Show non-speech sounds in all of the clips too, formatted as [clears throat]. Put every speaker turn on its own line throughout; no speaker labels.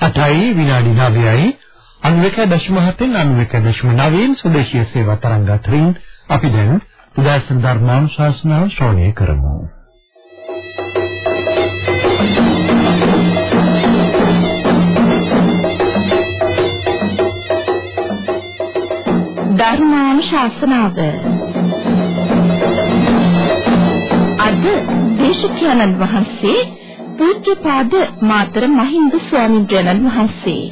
8යි විනාඩි 9යි 91.7න් 91.9න් සුදේශීය සේවා තරංග අතරින් අපි දැන් උදාසන ධර්මානුශාසනාව ශ්‍රවණය කරමු.
ධර්මානුශාසනාව අද දේශකයන්න් වහන්සේ පූජ්‍යපාද මාතර මහින්ද ස්වාමීන් වහන්සේ.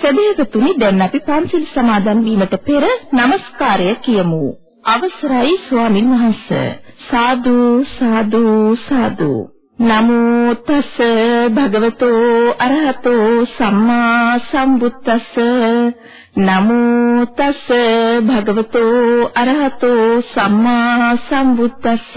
සදේවතුනි දැන් අපි පන්සිල් සමාදන් වීමට පෙර নমස්කාරය කියමු. අවසරයි ස්වාමින් වහන්සේ. සාදු සාදු සාදු. නමෝ තස් භගවතෝ අරහතෝ සම්මා සම්බුද්දස්ස. නමෝ තස් භගවතෝ අරහතෝ සම්මා සම්බුද්දස්ස.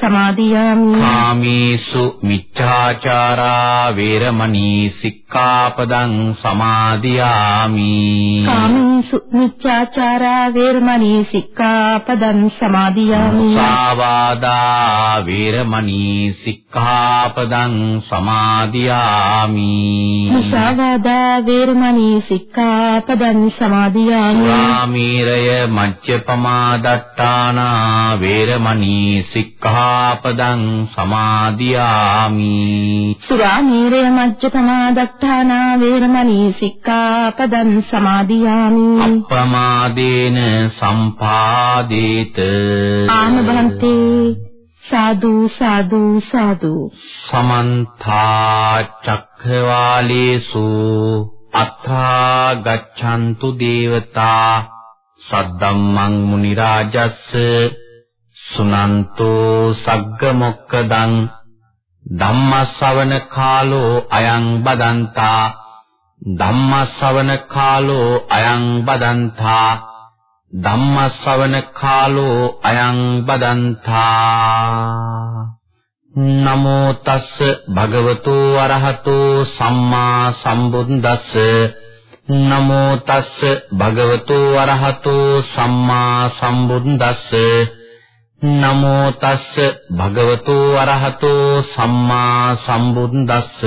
සමාදියාමි.
කාමේසු මිච්ඡාචාරා වේරමණී සික්ඛාපදං සමාදියාමි.
කාමේසු මිච්ඡාචාරා වේරමණී සික්ඛාපදං සමාදියාමි.
සාවාදා වේරමණී සික්ඛාපදං සමාදියාමි.
මුසාවාදා වේරමණී සික්ඛාපදං සමාදියාමි.
රාමීරය මජ්ජපමා දත්තානා වේරමණී සික්ඛාපදං සමාදියාමි.
සුරාමීරය මජ්ජපමා දත්තානා වේරමණී සික්ඛාපදං සමාදියාමි.
අප්පමාදේන සම්පාදේත.
ආනබන්තේ සාදු සාදු සාදු.
සමන්ත චක්ඛවාලේසු. අත්ථා ගච්ඡන්තු දේවතා. සද්දම්මං මුනි රාජස්ස සුනන්තෝ සග්ග මොක්කදං ධම්මස්සවන කාලෝ අයං බදන්තා ධම්මස්සවන කාලෝ අයං බදන්තා ධම්මස්සවන කාලෝ අයං බදන්තා නමෝ තස්ස භගවතු අරහතෝ සම්මා සම්බුද්දස්ස නමෝ තස්ස භගවතු අරහතෝ සම්මා සම්බුද්දස්ස නමෝ තස්ස භගවතු අරහතෝ සම්මා සම්බුද්දස්ස.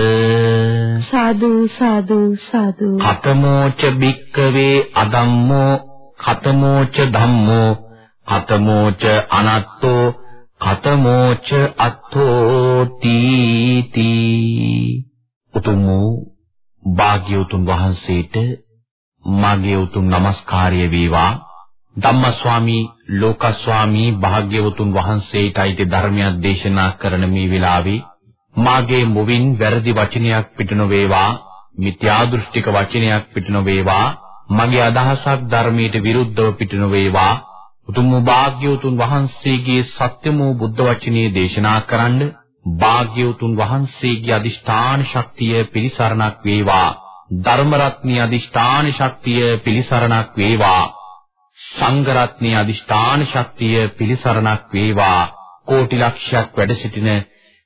සාදු සාදු සාදු.
කතමෝච බික්කවේ අදම්මෝ කතමෝච ධම්මෝ කතමෝච අනත්තෝ කතමෝච අත්තෝ තීති. උතුම් භාග්‍යවතුන් වහන්සේට මාගේ උතුම් নমස්කාරය වේවා ධම්මස්වාමී ලෝකස්වාමී භාග්‍යවතුන් වහන්සේටයි ධර්මයක් දේශනා කරන මේ වෙලාවේ මාගේ මුවින් වැරදි වචනයක් පිට නොවේවා මිත්‍යා දෘෂ්ටික වචනයක් පිට නොවේවා මගේ අදහසක් ධර්මයට විරුද්ධව පිට නොවේවා. උතුම් භාග්‍යවතුන් වහන්සේගේ සත්‍යම බුද්ධ වචනේ දේශනා කරන්න භාග්‍යවතුන් වහන්සේගේ අදිෂ්ඨාන ශක්තිය පිළිසරණක් වේවා. ධර්ම රත්නයේ අදිෂ්ඨාන ශක්තිය පිළිසරණක් වේවා. සංඝ රත්නයේ අදිෂ්ඨාන ශක්තිය පිළිසරණක් වේවා. කෝටි ලක්ෂයක් වැඩ සිටින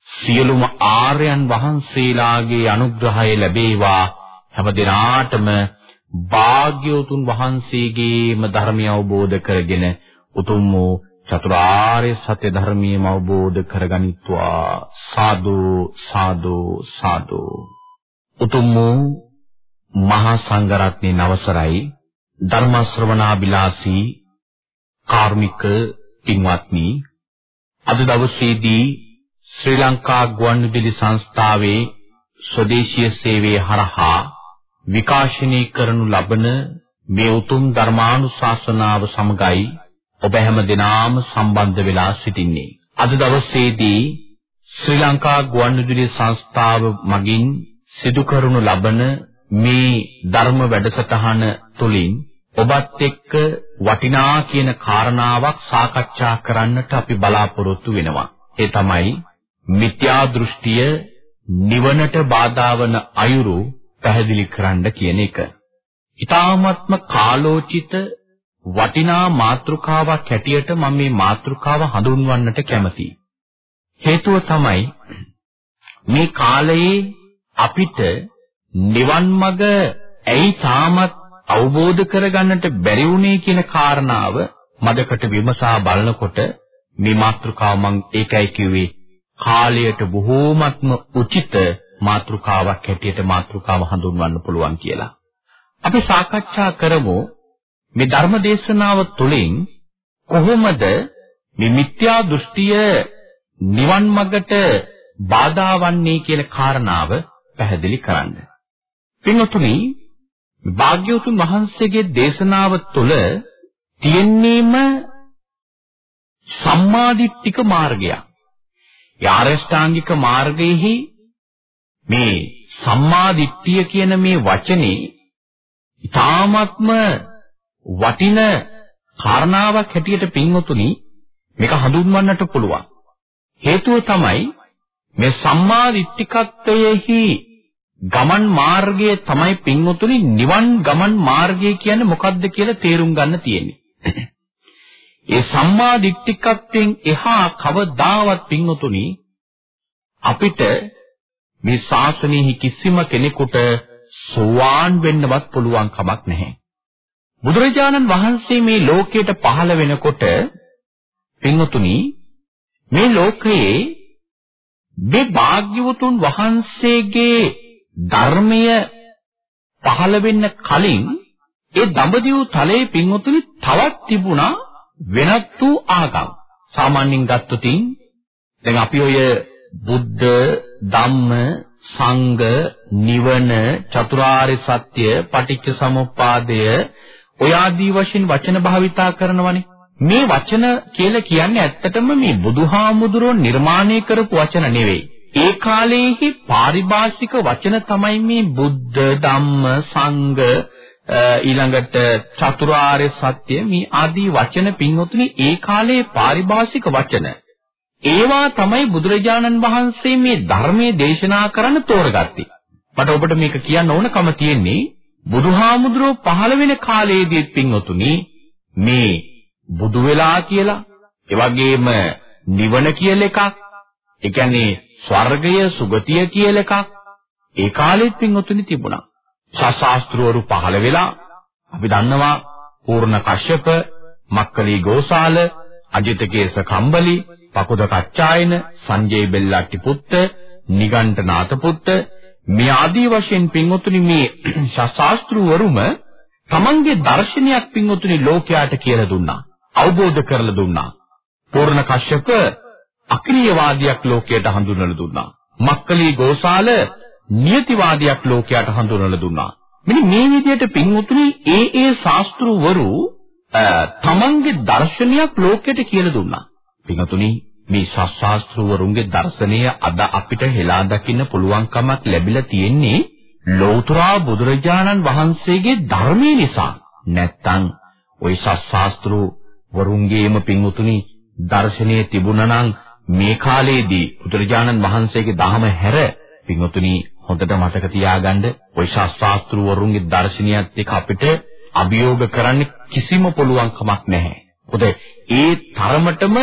සියලුම ආර්යයන් වහන්සේලාගේ අනුග්‍රහය ලැබේවා. හැම දිනාටම භාග්‍යවතුන් වහන්සේගේම ධර්මය අවබෝධ කරගෙන උතුම් වූ චතුරාර්ය සත්‍ය ධර්මයම අවබෝධ කරගනිත්වා. සාදු සාදු සාදු. උතුම් වූ මහා සංඝරත්නයේ නවසරයි. ධර්ම ශ්‍රවණාබිලාසී කාර්මික පින්වත්නි අද දවසේදී ශ්‍රී ලංකා ගුවන්විදුලි සංස්ථාවේ ස්වදේශීය සේවය හරහා විකාශනය කරනු ලබන මේ උතුම් ධර්මානුශාසනාව සමගයි ඔබ හැම දිනාම සම්බන්ධ වෙලා සිටින්නේ. අද දවසේදී ශ්‍රී ලංකා ගුවන්විදුලි සංස්ථාව මගින් සිදු කරනු ලබන මේ ධර්ම වැඩසටහන තුළින් ඔබත් එක්ක වටිනා කියන කාරණාවක් සාකච්ඡා කරන්නට අපි බලාපොරොත්තු වෙනවා. ඒ තමයි මිත්‍යා දෘෂ්ටිය නිවනට බාධා වන අයුරු පැහැදිලි කරන්න කියන එක. ඊ타ත්ම කාලෝචිත වටිනා මාතෘකාවක් හැටියට මම මේ මාතෘකාව හඳුන්වන්නට කැමතියි. හේතුව තමයි මේ කාලයේ අපිට නිවන් මඟ ඇයි තාමත් අවබෝධ කරගන්නට බැරි වුණේ කියන කාරණාව මදකට විමසා බලනකොට මේ මාතෘකාව මම ඒකයි කිව්වේ කාලයට බොහෝමත්ම උචිත මාතෘකාවක් හැටියට මාතෘකාව හඳුන්වන්න පුළුවන් කියලා. අපි සාකච්ඡා කරමු මේ ධර්ම දේශනාව තුළින් කොහොමද මේ මිත්‍යා දෘෂ්ටිය නිවන් මඟට බාධා වන්නේ කියන කාරණාව පැහැදිලි කරන්න. පින්වතුනි භාග්‍යවතුන් වහන්සේගේ දේශනාව තුළ තියෙන්නේම සම්මාදිට්ඨික මාර්ගයක්. යාරෂ්ඨාංගික මාර්ගයේහි මේ සම්මාදිට්ඨිය කියන මේ වචනේ ඊ타ත්ම වටින කාරණාවක් හැටියට පින්වතුනි මේක හඳුන්වන්නට පුළුවන්. හේතුව තමයි මේ සම්මාදිට්ඨිකත්වයේහි ගමන් මාර්ගය තමයි පින්වතුනි නිවන් ගමන් මාර්ගය කියන්නේ මොකක්ද කියලා තේරුම් ගන්න තියෙන්නේ. [coughs] ඒ සම්මා දිට්ඨිකත්වයෙන් එහා කවදාවත් පින්වතුනි අපිට මේ ශාසනයෙහි කිසිම කෙනෙකුට සෝවාන් වෙන්නවත් පුළුවන් කමක් නැහැ. බුදුරජාණන් වහන්සේ මේ ලෝකයට පහළ වෙනකොට පින්වතුනි මේ ලෝකයේ මේ භාග්‍යවතුන් වහන්සේගේ ධර්මය පහළ වෙන්න කලින් ඒ දඹදිව තලයේ පින්වතුනි තවත් තිබුණා වෙනත් වූ ආගම්. සාමාන්‍යයෙන් ගත්තොතින් දැන් අපි ඔය බුද්ධ ධම්ම සංඝ නිවන චතුරාර්ය සත්‍ය පටිච්ච සමුප්පාදය ඔය ආදී වශයෙන් වචන භාවිතා කරනවනේ මේ වචන කියලා කියන්නේ ඇත්තටම මේ බුදුහාමුදුරුවෝ නිර්මාණය කරපු වචන නෙවෙයි ඒ කාලයේහි පාරිභාෂික වචන තමයි මේ බුද්ධ ධම්ම සංඝ ඊළඟට චතුරාර්ය සත්‍ය මේ ආදී වචන පින්වතුනි ඒ කාලේ පාරිභාෂික වචන ඒවා තමයි බුදුරජාණන් වහන්සේ මේ ධර්මයේ දේශනා කරන්න තෝරගත්තේ. මට ඔබට මේක කියන්න ඕනකම තියෙන්නේ බුදුහාමුදුරුවෝ පහළ වෙන කාලයේදී පින්වතුනි මේ බුදු වෙලා කියලා ඒ වගේම නිවන කියලා එකක් ඒ කියන්නේ ස්වර්ගය සුගතිය කියලා එකක් ඒ කාලෙත් පින්වතුනි තිබුණා. ශාස්ත්‍රවරු පහළ වෙලා අපි දන්නවා පූර්ණ කශ්‍යප, මක්කලි ගෝසාල, අජිතකේස කම්බලි, පකුද කච්චායන, සංජය බෙල්ලට්ටි පුත්ත, නිගණ්ඨනාත පුත්ත මේ ආදී වශයෙන් පින්වතුනි මේ [clears throat] ශාස්ත්‍රවරුම තමන්ගේ දර්ශනයක් පින්වතුනි ලෝකයාට කියලා දුන්නා. අවබෝධ කරලා දුන්නා. පූර්ණ කශ්‍යප අක්‍රීයවාදියක් ලෝකයට හඳුන්වලා දුන්නා. මක්කලි ගෝසාල නියතිවාදියක් ලෝකයට හඳුන්වලා දුන්නා. මෙන්න මේ විදිහට පින්වතුනි ඒ ඒ ශාස්ත්‍රවරු තමන්ගේ දර්ශනයක් ලෝකයට කියලා දුන්නා. පින්වතුනි මේ ශාස්ත්‍රවරුන්ගේ දර්ශනය අද අපිට හෙලා දකින්න පුළුවන්කමක් ලැබිලා තියෙන්නේ ලෞතර බුදුරජාණන් වහන්සේගේ ධර්මයේ නිසා. නැත්තම් ওই ශාස්ත්‍රවරුන්ගේම පින්වතුනි දර්ශනයේ තිබුණා නම් මේ කාලේදී බුදුරජාණන් වහන්සේගේ දහම හැර පින්වතුනි හොඳට මතක තියාගන්න ওই ශාස්ත්‍රාස්ත්‍රවරුන්ගේ දර්ශනියත් එක්ක අපිට අභියෝග කරන්න කිසිම පුළුවන් කමක් නැහැ. මොකද ඒ තරමටම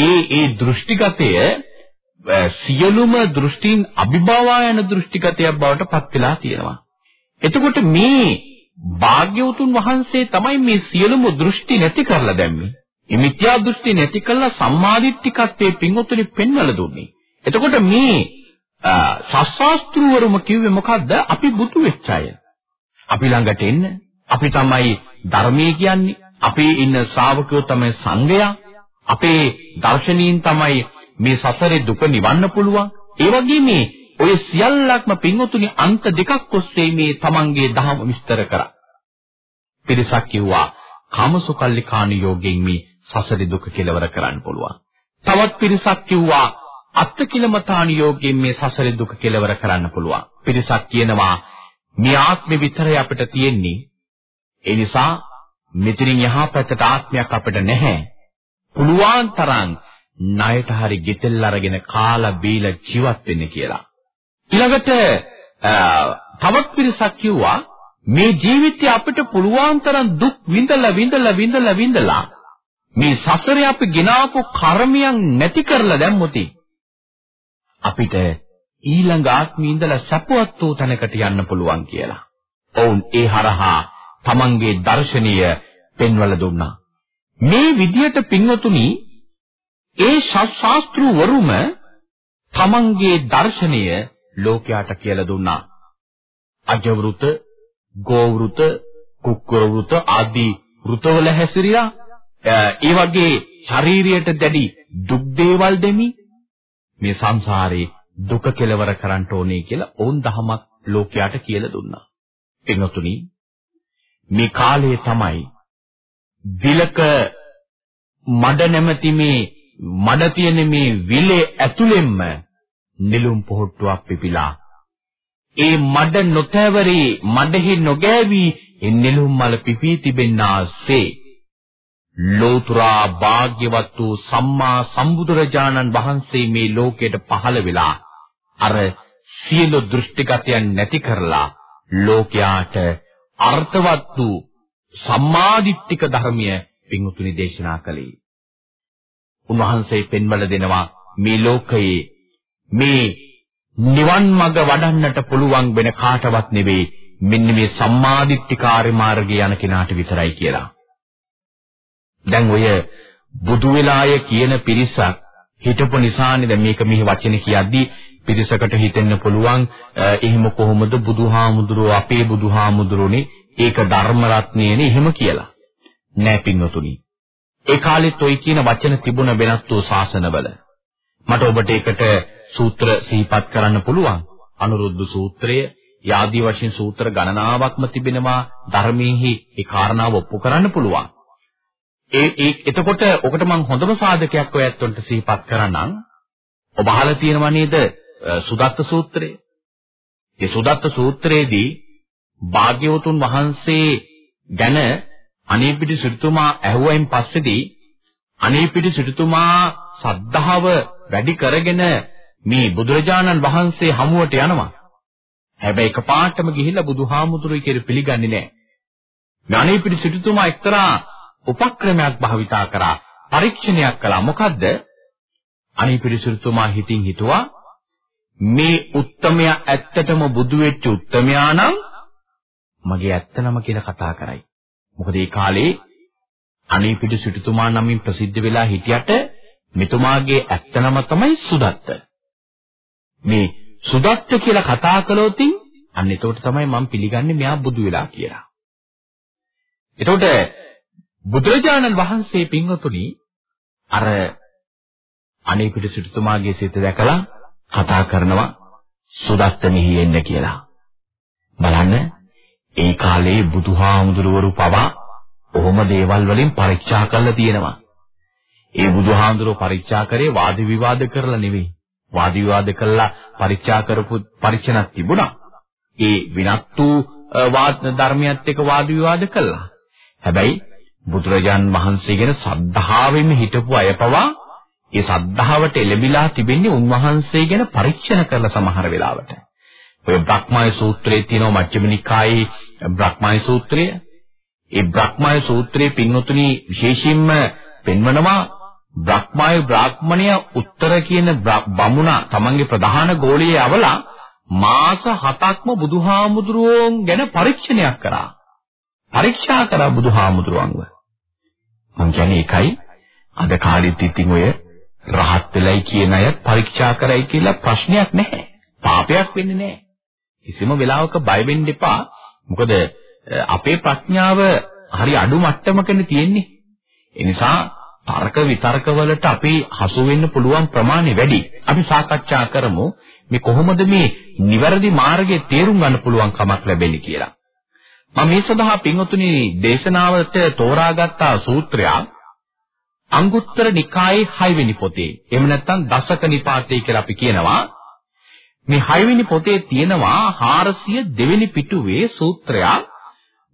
ඒ ඒ දෘෂ්ටිගතය සියලුම දෘෂ්ටීන් අභිභවා යන දෘෂ්ටිගතයක් බවට පත් වෙලා තියෙනවා. එතකොට මේ භාග්‍යවතුන් වහන්සේ තමයි මේ සියලුම දෘෂ්ටි නැති කරලා දැම්මේ. මේ මිත්‍යා දෘෂ්ටි නැති කළා සම්මාදිට්ඨිකත්වයේ පිංගොතුනි පෙන්වලා දුන්නේ. එතකොට මේ සස්සාස්ත්‍රවරුම කිව්වේ මොකද්ද? අපි බුදු වෙච්ච අය. අපි ළඟට එන්න. අපි තමයි ධර්මයේ කියන්නේ. අපේ ඉන්න ශ්‍රාවකයෝ තමයි සංඝයා. අපේ දර්ශනීන් තමයි මේ සසරේ දුක නිවන්න පුළුවන්. ඒ වගේ මේ ඔය සියල්ලක්ම පින්වතුනි අන්ත දෙකක් ඔස්සේ මේ තමන්ගේ දහම විස්තර කරා. පිරිසක් කිව්වා කාමසුකල්ලිකාණ යෝගයෙන් මේ සසරේ දුක කෙලවර කරන්න පුළුවන්. තවත් පිරිසක් කිව්වා අත්තිකිලමතාණ යෝගයෙන් මේ සසරේ දුක කෙලවර කරන්න පුළුවන්. පිරිසක් කියනවා මේ ආත්මෙ විතරයි අපිට තියෙන්නේ. ඒ නිසා මෙතනින් යහා පැත්තට ආත්මයක් අපිට නැහැ. පුළුවන් තරම් ණයට හරි ගෙතෙල් අරගෙන කාලා බීලා ජීවත් වෙන්න කියලා. ඊළඟට තවත් පිරිසක් කිව්වා මේ ජීවිතය අපිට පුළුවන් තරම් දුක් විඳලා විඳලා විඳලා විඳලා මේ සසරේ අපි ගෙනාපු කර්මයන් නැති කරලා දැම්මොති අපිට ඊළඟ ආත්මේ ඉඳලා සපවත් වූ තැනකට යන්න පුළුවන් කියලා. ඔවුන් ඒ හරහා තමන්ගේ දර්ශනීය පෙන්වලා දුන්නා. මේ විදියට පින්වතුනි ඒ ශාස්ත්‍රවරුම තමන්ගේ දර්ශනය ලෝකයාට කියලා දුන්නා. අජවෘත, ගෝවෘත, කුක්කුර වෘත ආදී වෘතවල හැසිරියා ඒ වගේ ශාරීරියට දැඩි දුක් දේවල් දෙමි මේ සංසාරේ දුක කෙලවර කරන්න ඕනේ කියලා ඕන් දහමක් ලෝකයාට කියලා දුන්නා. එන්නතුනි මේ කාලයේ තමයි විලක මඩ නැමැති මේ මඩ තියෙන මේ විලේ ඇතුළෙන්ම නිලුම් පොහට්ටුවක් පිපිලා ඒ මඩ නොතැවරි මඩෙහි නොගෑවි ඒ නිලුම් මල පිපී තිබෙන්නාසේ ලෝතුරා භාග්‍යවත් වූ සම්මා සම්බුදුරජාණන් වහන්සේ මේ ලෝකයට පහළ වෙලා අර සියලු දෘෂ්ටිගතයන් නැති කරලා ලෝකයාට අර්ථවත් වූ සම්මාදිට්ඨික ධර්මය පින්තුනි දේශනා කළේ. උන්වහන්සේ පෙන්වල දෙනවා මේ ලෝකයේ මේ නිවන් මඟ වඩන්නට පුළුවන් වෙන කාටවත් නෙවෙයි මෙන්න මේ සම්මාදිට්ඨිකාරී මාර්ගය යන කෙනාට විතරයි කියලා. දැන් ඔය බුදු වෙලාය කියන පිරිසක් හිටපු නිසානේ දැන් මේක මෙහි වචන කියද්දී පිරිසකට හිතෙන්න පුළුවන් එහෙම කොහොමද බුදුහාමුදුරුවෝ අපේ බුදුහාමුදුරුවනේ ඒක ධර්ම රත්නයනේ එහෙම කියලා. නෑ පින්වතුනි. ඒ කාලෙත් ওই කියන වචන තිබුණ වෙනත් වූ ශාසනවල. මට ඔබට ඒකට සූත්‍ර සිහිපත් කරන්න පුළුවන්. අනුරුද්ධ සූත්‍රය, යාදී වශයෙන් සූත්‍ර ගණනාවක්ම තිබෙනවා ධර්මයේහි ඒ කාරණාව ඔප්පු කරන්න පුළුවන්. ඒ ඒ එතකොට ඔකට මම හොඳම සාධකයක් ඔය ඇත්තන්ට සිහිපත් කරන්නම්. ඔබ අහලා තියෙනවා නේද සුදත්ත සූත්‍රය? ඒ සුදත්ත සූත්‍රයේදී භාග්‍යවතුන් වහන්සේ ගැන අනේපිටි සිටුතුමා ඇහුවයින් පස්සේදී අනේපිටි සිටුතුමා සද්ධාව වැඩි කරගෙන මේ බුදුරජාණන් වහන්සේ හමුවට යනවා. හැබැයි එකපාරටම ගිහිල්ලා බුදුහාමුදුරුවෝ කියලා පිළිගන්නේ නැහැ. මේ අනේපිටි සිටුතුමා එක්තරා උපක්‍රමයක් භාවිතා කරා පරීක්ෂණයක් කළා. මොකද්ද? අනේපිටි සිටුතුමා හිතින් හිතුවා මේ උත්තමයා ඇත්තටම බුදු වෙච්ච උත්තමයා නම් මගේ ඇත්ත නම කියලා කතා කරයි. මොකද ඒ කාලේ අනීපිඩු සිටුතුමා නමින් ප්‍රසිද්ධ වෙලා හිටියට මෙතුමාගේ ඇත්ත නම තමයි සුදත්ත. මේ සුදත්ත කියලා කතා කළොතින් අන්න එතකොට තමයි මම පිළිගන්නේ මෙයා බුදු වෙලා කියලා. එතකොට බුදුරජාණන් වහන්සේ පින්වතුනි අර අනීපිඩු සිටුතුමාගේ සිත දැකලා කතා කරනවා සුදත්ත මෙහි එන්න කියලා. බලන්න ඒ කාලේ බුදුහාමුදුරුවරු පවා ඔහොම දේවල් වලින් පරීක්ෂා කරලා තියෙනවා. ඒ බුදුහාමුදුරුවෝ පරීක්ෂා කරේ වාද විවාද කරලා නෙවෙයි. වාද විවාද කළා පරීක්ෂා කරපු පරීක්ෂණක් තිබුණා. ඒ විනත්තු වාද ධර්මයත් එක්ක වාද විවාද කළා. හැබැයි බුදුරජාන් වහන්සේ ගැන සද්ධාවෙම හිටපු අය පවා ඒ සද්ධාවට එළඹිලා තිබෙන්නේ උන්වහන්සේ ගැන පරීක්ෂණ කරලා සමහර වෙලාවට. ඔය බ්‍රහ්මය සූත්‍රයේ තියෙනවා මජ්ක්‍ධිම නිකායේ බ්‍රහ්මය සූත්‍රය. ඒ බ්‍රහ්මය සූත්‍රයේ පින්වතුනි විශේෂයෙන්ම පෙන්වනවා බ්‍රහ්මායු බ්‍රාහ්මණය උත්තර කියන බමුණා තමන්ගේ ප්‍රධාන ගෝලයේ අවලා මාස 7ක්ම බුදුහාමුදුරුවෝන් ගැන පරීක්ෂණයක් කරා. පරීක්ෂා කරා බුදුහාමුදුරුවන්ව. මං කියන්නේ ඒකයි අද කාලෙත් ඉතින් ඔය රහත් වෙලයි කියන අය පරීක්ෂා කරයි කියලා ප්‍රශ්නයක් නැහැ. පාපයක් වෙන්නේ නැහැ. කිසිම වෙලාවක බය වෙන්න එපා. මොකද අපේ ප්‍රඥාව හරි අඩු මට්ටමකනේ තියෙන්නේ. ඒ නිසා තර්ක විතර්ක වලට අපි හසු වෙන්න පුළුවන් ප්‍රමාණය වැඩි. අපි සාකච්ඡා කරමු මේ කොහොමද මේ නිවැරදි මාර්ගයේ තේරුම් ගන්න පුළුවන් කමක් ලැබෙන්නේ කියලා. මම මේ සඳහා පින්වතුනි දේශනාවට තෝරාගත්ත සූත්‍රයක් අංගුත්තර නිකායේ 6 වෙනි පොතේ. එහෙම නැත්නම් දසක නිපාතේ කියලා අපි කියනවා. මේ 6 වෙනි පොතේ තියෙනවා 402 වෙනි පිටුවේ සූත්‍රයක්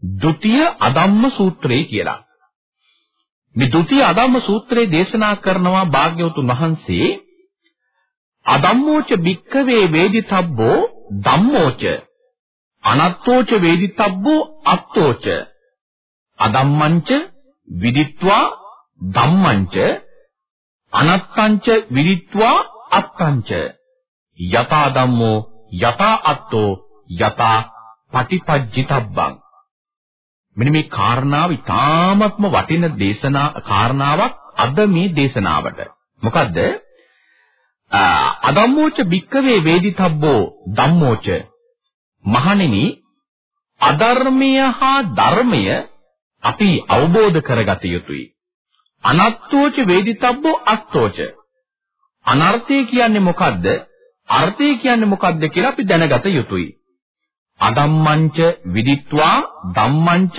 ဒုတိ ය අදම්ම සූත්‍රය කියලා. මේ ဒုတိ ය අදම්ම සූත්‍රයේ දේශනා කරනවා භාග්‍යවතුන් වහන්සේ අදම්මෝච භික්කවේ වේදිතබ්බෝ ධම්මෝච අනත්තෝච වේදිතබ්බෝ අත්තෝච. අදම්මංච විදිත්වා ධම්මංච අනත්තංච විදිත්වා අත්තංච. යතා ධම්මෝ යතා අත්තෝ යතා පටිපජ්ජිතබ්බං. මෙන්න මේ කාරණාව ඉතාමත්ම වටින දේශනා කාරණාවක් අද මේ දේශනාවට. මොකද්ද? අදම්මෝච භික්කවේ වේදිතබ්බෝ ධම්මෝච මහණෙනි අධර්මය හා ධර්මය අපි අවබෝධ කරගත යුතුයි. අනත්තෝච වේදිතබ්බෝ අත්තෝච අනර්ථය කියන්නේ මොකද්ද? අර්ථය කියන්නේ මොකද්ද කියලා අපි දැනගත යුතුයි. අදම්මංච විදිත්වා ධම්මංච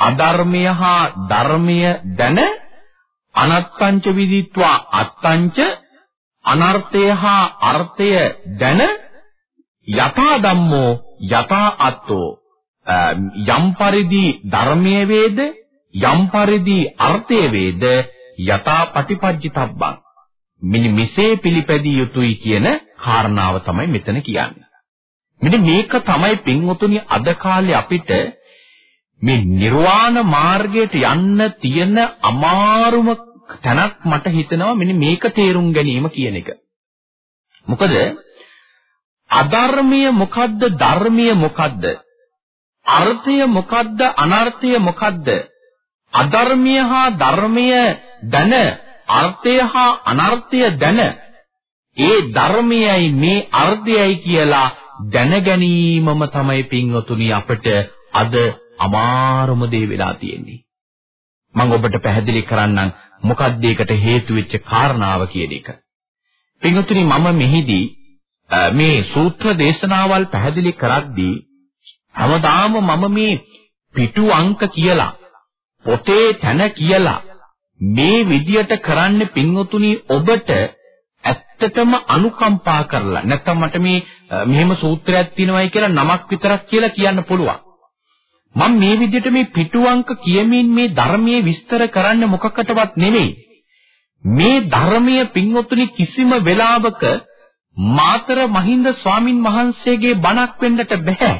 අධර්මය හා ධර්මය දැන අනත්තංච විදිත්වා අත්තංච අනර්ථය හා අර්ථය දැන යථා ධම්මෝ යථා අත්තෝ යම් පරිදි ධර්මයේ වේද යම් පරිදි අර්ථයේ වේද යථා පටිපජ්ජිතබ්බං මෙන්න මෙසේ පිළිපැදිය යුතුයි කියන කාරණාව තමයි මෙතන කියන්නේ. මෙන්න මේක තමයි පින්වතුනි අද කාලේ අපිට මේ නිර්වාණ මාර්ගයට යන්න තියෙන අමාරුම තැනක් මට හිතෙනවා මෙන්න මේක තේරුම් ගැනීම කියන එක. මොකද අධර්මය මොකද්ද ධර්මය මොකද්ද? අර්ථය මොකද්ද අනර්ථය මොකද්ද? අධර්මය හා ධර්මය දැන අර්ථය හා අනර්ථය දැන ඒ ධර්මයයි මේ අර්ථයයි කියලා දැන ගැනීමම තමයි පින්වතුනි අපිට අද අමාරුම දේ වෙලා තියෙන්නේ. මම ඔබට පැහැදිලි කරන්නම් මොකක්ද ඒකට හේතු වෙච්ච කාරණාව කියන එක. පින්වතුනි මම මෙහිදී මේ සූත්‍ර දේශනාවල් පැහැදිලි කරද්දී හැමදාම මම මේ පිටු අංක කියලා පොතේ තැන කියලා මේ විදියට කරන්න පින්වතුනි ඔබට ඇත්තටම අනුකම්පා කරලා නැත්තම් මට මේ මෙහෙම සූත්‍රයක් තියෙනවයි කියලා නමක් විතරක් කියලා කියන්න පුළුවන්. මම මේ විදිහට මේ පිටුවංක කියමින් මේ ධර්මයේ විස්තර කරන්න මොකකටවත් නෙවෙයි. මේ ධර්මයේ පින්වතුනි කිසිම වෙලාවක මාතර මහින්ද ස්වාමින් වහන්සේගේ බණක් වෙන්නට බෑ.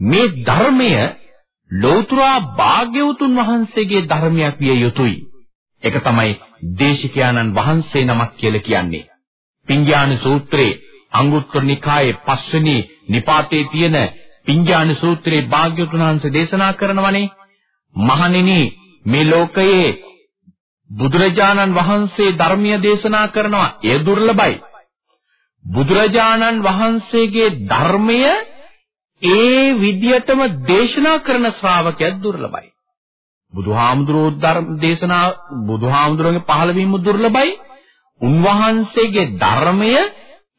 මේ ධර්මය ලෞතුරා භාග්‍යවතුන් වහන්සේගේ ධර්මයක් විය යුතුයි. ඒක තමයි දේශිකයාණන් වහන්සේ නමක් කියලා කියන්නේ. පිඤ්ඤාණ සූත්‍රයේ අංගුත්තර නිකායේ පස්වෙනි නිපාතේ තියෙන පිඤ්ඤාණ සූත්‍රයේ භාග්‍යවතුන් වහන්සේ දේශනා කරනවනේ මහණෙනි මේ ලෝකයේ බුදුරජාණන් වහන්සේ ධර්මීය දේශනා කරනවා ඒ දුර්ලභයි. බුදුරජාණන් වහන්සේගේ ධර්මය ඒ විදියටම දේශනා කරන ශ්‍රාවකයෙක් දුර්ලභයි. බුදුහාමුදුරෝ ධර්ම දේශනා බුදුහාමුදුරන්ගේ පහළවීම දුර්ලභයි. උන්වහන්සේගේ ධර්මය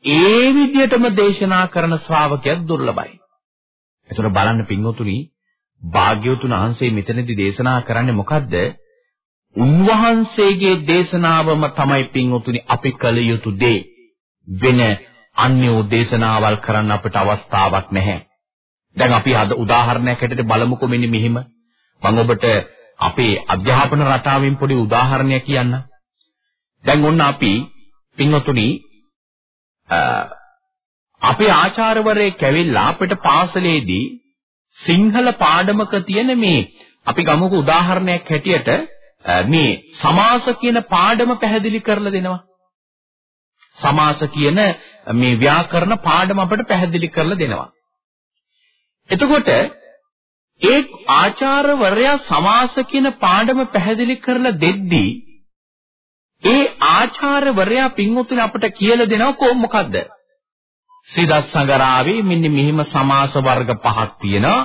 ඒ විදියටම දේශනා කරන ශ්‍රාවකයෙක් දුර්ලභයි. ඒතර බලන්න පින්වතුනි භාග්‍යවතුන් වහන්සේ මෙතනදී දේශනා කරන්නේ මොකද්ද? උන්වහන්සේගේ දේශනාවම තමයි පින්වතුනි අපි කළ යුතු දේ. වෙන අන්‍ය දේශනාවල් කරන්න අපිට අවස්ථාවක් නැහැ. දැන් අපි අද උදාහරණයක් හැටියට බලමුකෝ මෙන්න මෙහිම. මම ඔබට අපේ අධ්‍යාපන රටාවෙන් පොඩි උදාහරණයක් කියන්න. දැන් ඔන්න අපි පින්වතුනි අපේ ආචාර්යවරයෙක් ඇවිල්ලා අපිට පාසලේදී සිංහල පාඩමක තියෙන මේ අපි ගමුකෝ උදාහරණයක් හැටියට මේ සමාස කියන පාඩම පැහැදිලි කරලා දෙනවා. සමාස කියන මේ ව්‍යාකරණ පාඩම අපට පැහැදිලි කරලා දෙනවා. එතකොට ඒ ආචාර්යවරයා සමාස කියන පාඩම පැහැදිලි කරලා දෙද්දී ඒ ආචාර්යවරයා පින්වතුනි අපට කියලා දෙනවා කො මොකද්ද? සිදස් සංගරාවේ මෙන්න මෙහිම සමාස වර්ග පහක් තියෙනවා.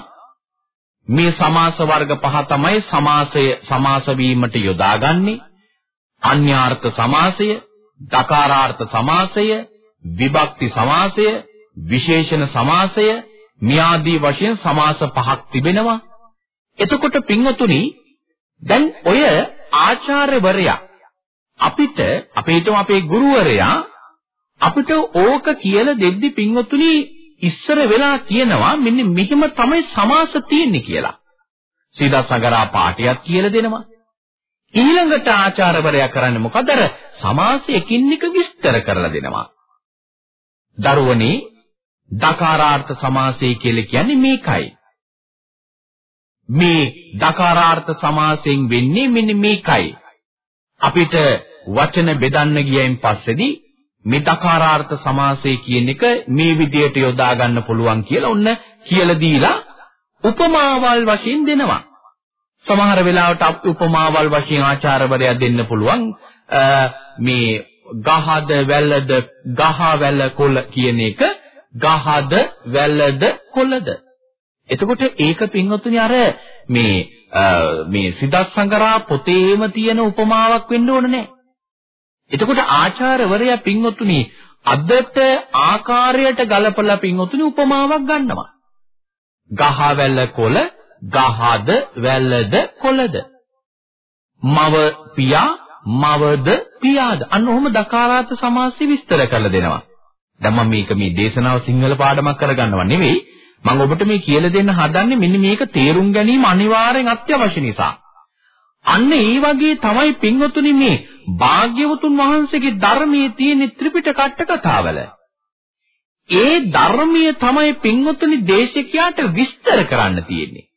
මේ සමාස වර්ග පහ තමයි සමාසය සමාස වීමට යොදාගන්නේ. අන්‍යාර්ථ සමාසය, දකාරාර්ථ සමාසය, විභක්ති සමාසය, විශේෂණ සමාසය, මියාදී වශයෙන් සමාස පහක් තිබෙනවා. එතකොට පින්වතුනි දැන් ඔය ආචාර්යවරයා අපිට අපේටම අපේ ගුරුවරයා අපිට ඕක කියලා දෙද්දි පින්වතුනි ඉස්සර වෙලා කියනවා මෙන්න මෙහෙම තමයි සමාස තියෙන්නේ කියලා. සීදාසගරා පාඨයක් කියලා දෙනවා. ඊළඟට ආචාර්යවරයා කරන්නේ මොකද? අර සමාසය එකින් එක විස්තර කරලා දෙනවා. දරුවනේ දකාරාර්ථ සමාසය කියලා කියන්නේ මේකයි. මේ දකාරාර්ථ සමාසයෙන් වෙන්නේ මෙන්න මේකයි. අපිට වචන බෙදන්න ගියයින් පස්සේදී මේ දකාරාර්ථ සමාසය කියන එක මේ විදියට යොදා ගන්න පුළුවන් කියලා ඔන්න කියලා දීලා උපමාවල් වශයෙන් දෙනවා. සමහර වෙලාවට අපි උපමාවල් වශයෙන් ආචාර්යවරයා දෙන්න පුළුවන්. මේ ගහද වැල්ලද ගහ වැල්ල කොළ කියන එක ගහද වැල්ලද කොළද. එතකොට ඒක පින්වත්නි අර මේ මේ සිදස්සංගරා පොතේම තියෙන උපමාවක් වෙන්න ඕන නෑ. එතකොට ආචාර්යවරයා පින්වත්නි අදට ආකාරයට ගලපලා පින්වත්නි උපමාවක් ගන්නවා. ගහ වැල්ල කොළ ගහද වැල්ලද කොළද? මව පියා මවද පියාද? අන්න ඔහොම දකාරාර්ථ සමාසය විස්තර කරලා දෙනවා. දැන් මම මේක මේ දේශනාව සිංහල පාඩමක් කරගන්නව නෙවෙයි. මම ඔබට මේ කියලා දෙන්න හදන්නේ මෙන්න මේක තේරුම් ගැනීම අනිවාර්යෙන් අත්‍යවශ්‍ය නිසා. අන්න ඒ වගේ තමයි පින්වතුනි මේ භාග්‍යවතුන් වහන්සේගේ ධර්මයේ තියෙන ත්‍රිපිටක අට කතාවල. ඒ ධර්මයේ තමයි පින්වතුනි දේශකයාට විස්තර කරන්න තියෙන්නේ.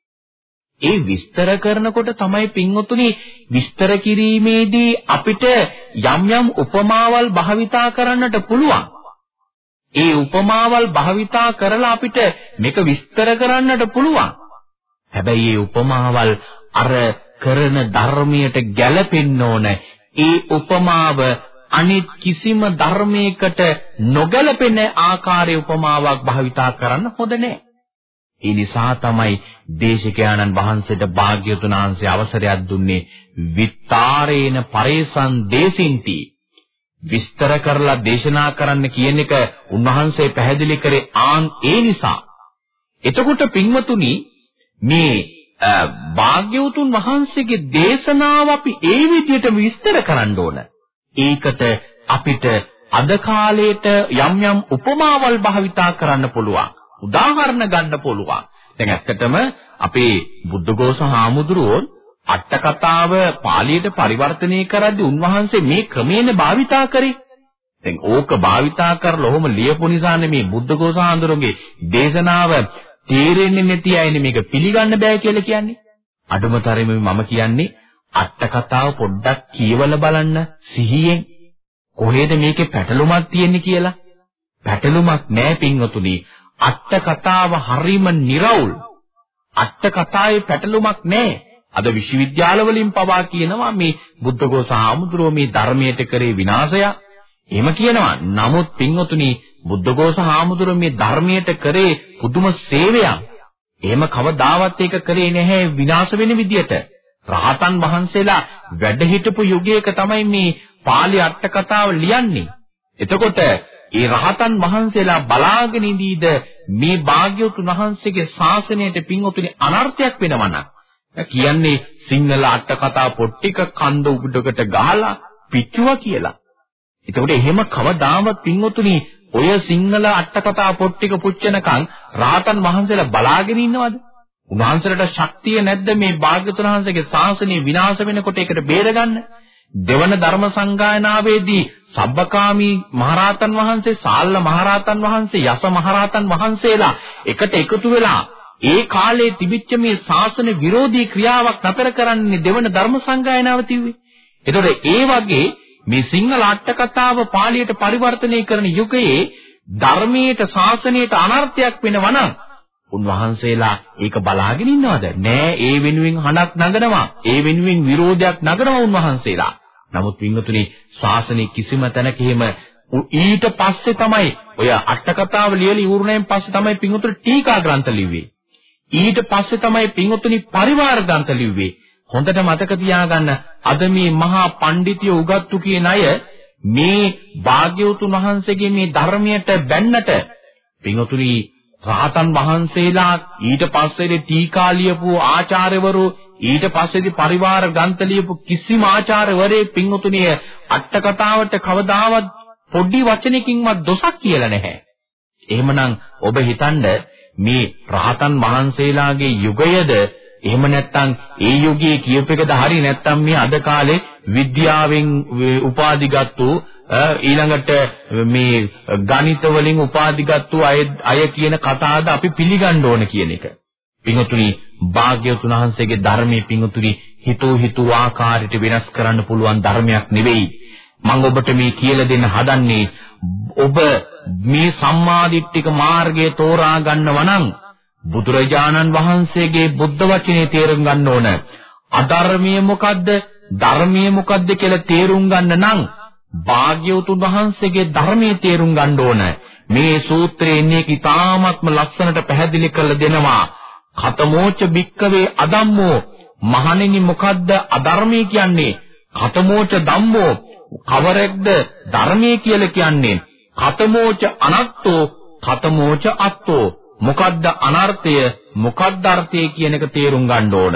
ඒ විස්තර කරනකොට තමයි පින්වතුනි විස්තර කිරීමේදී අපිට යම් යම් උපමාවල් භාවිතා කරන්නට පුළුවන්. ඒ උපමාවල් භාවිතා කරලා අපිට මේක විස්තර කරන්නට පුළුවන්. හැබැයි මේ උපමාවල් අර කරන ධර්මයට ගැලපෙන්න ඕන. ඒ උපමාව අනිත් කිසිම ධර්මයකට නොගැලපෙන ආකාරයේ උපමාවක් භාවිතා කරන්න හොඳ නැහැ. ඒ නිසා තමයි දේශකයන්න් වහන්සේට භාග්‍යතුන් වහන්සේ අවසරයක් දුන්නේ විත්තරේන පරේසන් දේසින්ති විස්තර කරලා දේශනා කරන්න කියන එක උන්වහන්සේ පැහැදිලි කරේ ආන් ඒ නිසා. එතකොට පින්වතුනි මේ භාග්‍යවතුන් වහන්සේගේ දේශනාව අපි ඒ විදිහට විස්තර කරන්න ඕන. ඒකට අපිට අද කාලේට යම් යම් උපමාවල් භාවිතා කරන්න පුළුවන්. උදාහරණ ගන්න පුළුවන්. දැන් ඇත්තටම අපේ බුද්ධඝෝෂ හාමුදුරුවෝ අට කතාව පාලියට පරිවර්තනය කරද්දී උන්වහන්සේ මේ ක්‍රමයෙන් භාවිතා කරේ. දැන් ඕක භාවිතා කරලා ඔහොම ලියපු නිසානේ මේ බුද්ධඝෝෂ හාමුදුරුවෝගේ දේශනාව තේරෙන්නේ නැති අයනේ මේක පිළිගන්න බෑ කියලා කියන්නේ. අඩුම තරමේ මම කියන්නේ අට කතාව පොඩ්ඩක් කියවලා බලන්න සිහියෙන් කොහෙද මේකේ පැටලුමක් තියෙන්නේ කියලා. පැටලුමක් නෑ පින්වතුනි. අට කතාව හරීම निराවුල්. අට කතාවේ පැටලුමක් නැහැ. අද විශ්වවිද්‍යාල වලින් පවා කියනවා මේ බුද්ධඝෝස හාමුදුරුවෝ මේ ධර්මයට කරේ විනාශය. එහෙම කියනවා. නමුත් පින්වතුනි බුද්ධඝෝස හාමුදුරුවෝ මේ ධර්මයට කරේ පුදුම සේවයක්. එහෙම කවදාවත් ඒක කරේ නැහැ විනාශ වෙන විදියට. රහතන් වහන්සේලා වැඩ හිටපු යුගයක තමයි මේ පාලි අට කතාව ලියන්නේ. එතකොට ඒ රහතන් වහන්සේලා බලාගෙන ඉඳීද මේ භාග්‍යවතුන් වහන්සේගේ ශාසනයට පින්වතුනි අනර්ථයක් වෙනවනම් කියන්නේ සිංහල අට කතා පොට්ටික කන්ද උඩකට ගහලා පිච්චුවා කියලා. එතකොට එහෙම කවදාවත් පින්වතුනි ඔය සිංහල අට කතා පොට්ටික පුච්චනකන් රහතන් වහන්සේලා බලාගෙන ඉන්නවද? උන්වහන්සේලාට ශක්තිය නැද්ද මේ භාග්‍යතුන් වහන්සේගේ ශාසනය විනාශ වෙනකොට ඒකට බේරගන්න? දෙවන ධර්ම සංගායනාවේදී සබ්බකාමී මහරහතන් වහන්සේ, සාල්ල මහරහතන් වහන්සේ, යස මහරහතන් වහන්සේලා එකට එකතු වෙලා ඒ කාලේ තිබිච්ච මේ ශාසන විරෝධී ක්‍රියාවක් නතර කරන්නේ දෙවන ධර්ම සංගායනාව තිව්වේ. එතකොට ඒ වගේ මේ සිංහල අට කතාව පාලියට පරිවර්තනය කරන යුගයේ ධර්මයට ශාසනයට අනර්ථයක් වෙනවා නම් උන්වහන්සේලා ඒක බලාගෙන ඉන්නවද? නෑ ඒ වෙනුවෙන් හඬක් නගනවා. ඒ වෙනුවෙන් විරෝධයක් නගනවා උන්වහන්සේලා. නමුත් වින්තුනි ශාසනයේ කිසිම තැනක එහෙම ඊට පස්සේ තමයි ඔය අට කතාව ලියලා ඉවරුණෙන් පස්සේ තමයි පින්වතුනි ටීකා ග්‍රන්ථ ලිව්වේ. ඊට පස්සේ තමයි පින්වතුනි පරිවාර ග්‍රන්ථ ලිව්වේ. හොඳට මතක තියාගන්න අද මේ මහා පඬිතිය උගත්තු කියන අය මේ භාග්‍යවතුන් වහන්සේගේ මේ ධර්මයට බැන්නට පින්වතුනි රහතන් වහන්සේලා ඊට පස්සේ ටීකා ලියපු ආචාර්යවරු ඊට පස්සේදී පරිවාර ග්‍රන්ථ ලියපු කිසිම ආචාර්යවරේ පින්වතුනි අට කතාවට කවදාවත් පොඩි වචනකින්වත් දොසක් කියලා නැහැ. එහෙමනම් ඔබ හිතන්න මේ රහතන් වහන්සේලාගේ යුගයද එහෙම නැත්නම් ඒ යුගයේ කියූප එකද හරි නැත්නම් මේ අද කාලේ විද්‍යාවෙන් උපාධිගත්තු ඊළඟට මේ ගණිත වලින් උපාධිගත්තු අය අය කියන කතාවද අපි පිළිගන්න ඕන කියන එක. පින්තුනි භාග්‍යවතුන් වහන්සේගේ ධර්මයේ පින්තුනි හිතෝ හිතෝ ආකාරයට වෙනස් කරන්න පුළුවන් ධර්මයක් නෙවෙයි. මම ඔබට මේ කියලා දෙන්න හදන්නේ ඔබ මේ සම්මාදිට්ඨික මාර්ගය තෝරා ගන්නවා නම් බුදුරජාණන් වහන්සේගේ බුද්ධ වචනේ තේරුම් ගන්න ඕන. අධර්මීය මොකද්ද? ධර්මීය මොකද්ද කියලා තේරුම් ගන්න නම් භාග්‍යවතුන් වහන්සේගේ ධර්මයේ තේරුම් ගන්න ඕන. මේ සූත්‍රයේ ඉන්නේ කිතාමත්ම ලස්සනට පැහැදිලි කරලා දෙනවා. කතමෝච භික්කවේ අදම්මෝ මහණෙනි මොකද්ද අධර්මයේ කියන්නේ? කතමෝච ධම්මෝ කවරෙක්ද ධර්මයේ කියලා කියන්නේ? කතමෝච අනත්තෝ කතමෝච අත්තෝ මොකද්ද අනර්ථය මොකද්ද අර්ථය කියන එක තේරුම් ගන්න ඕන.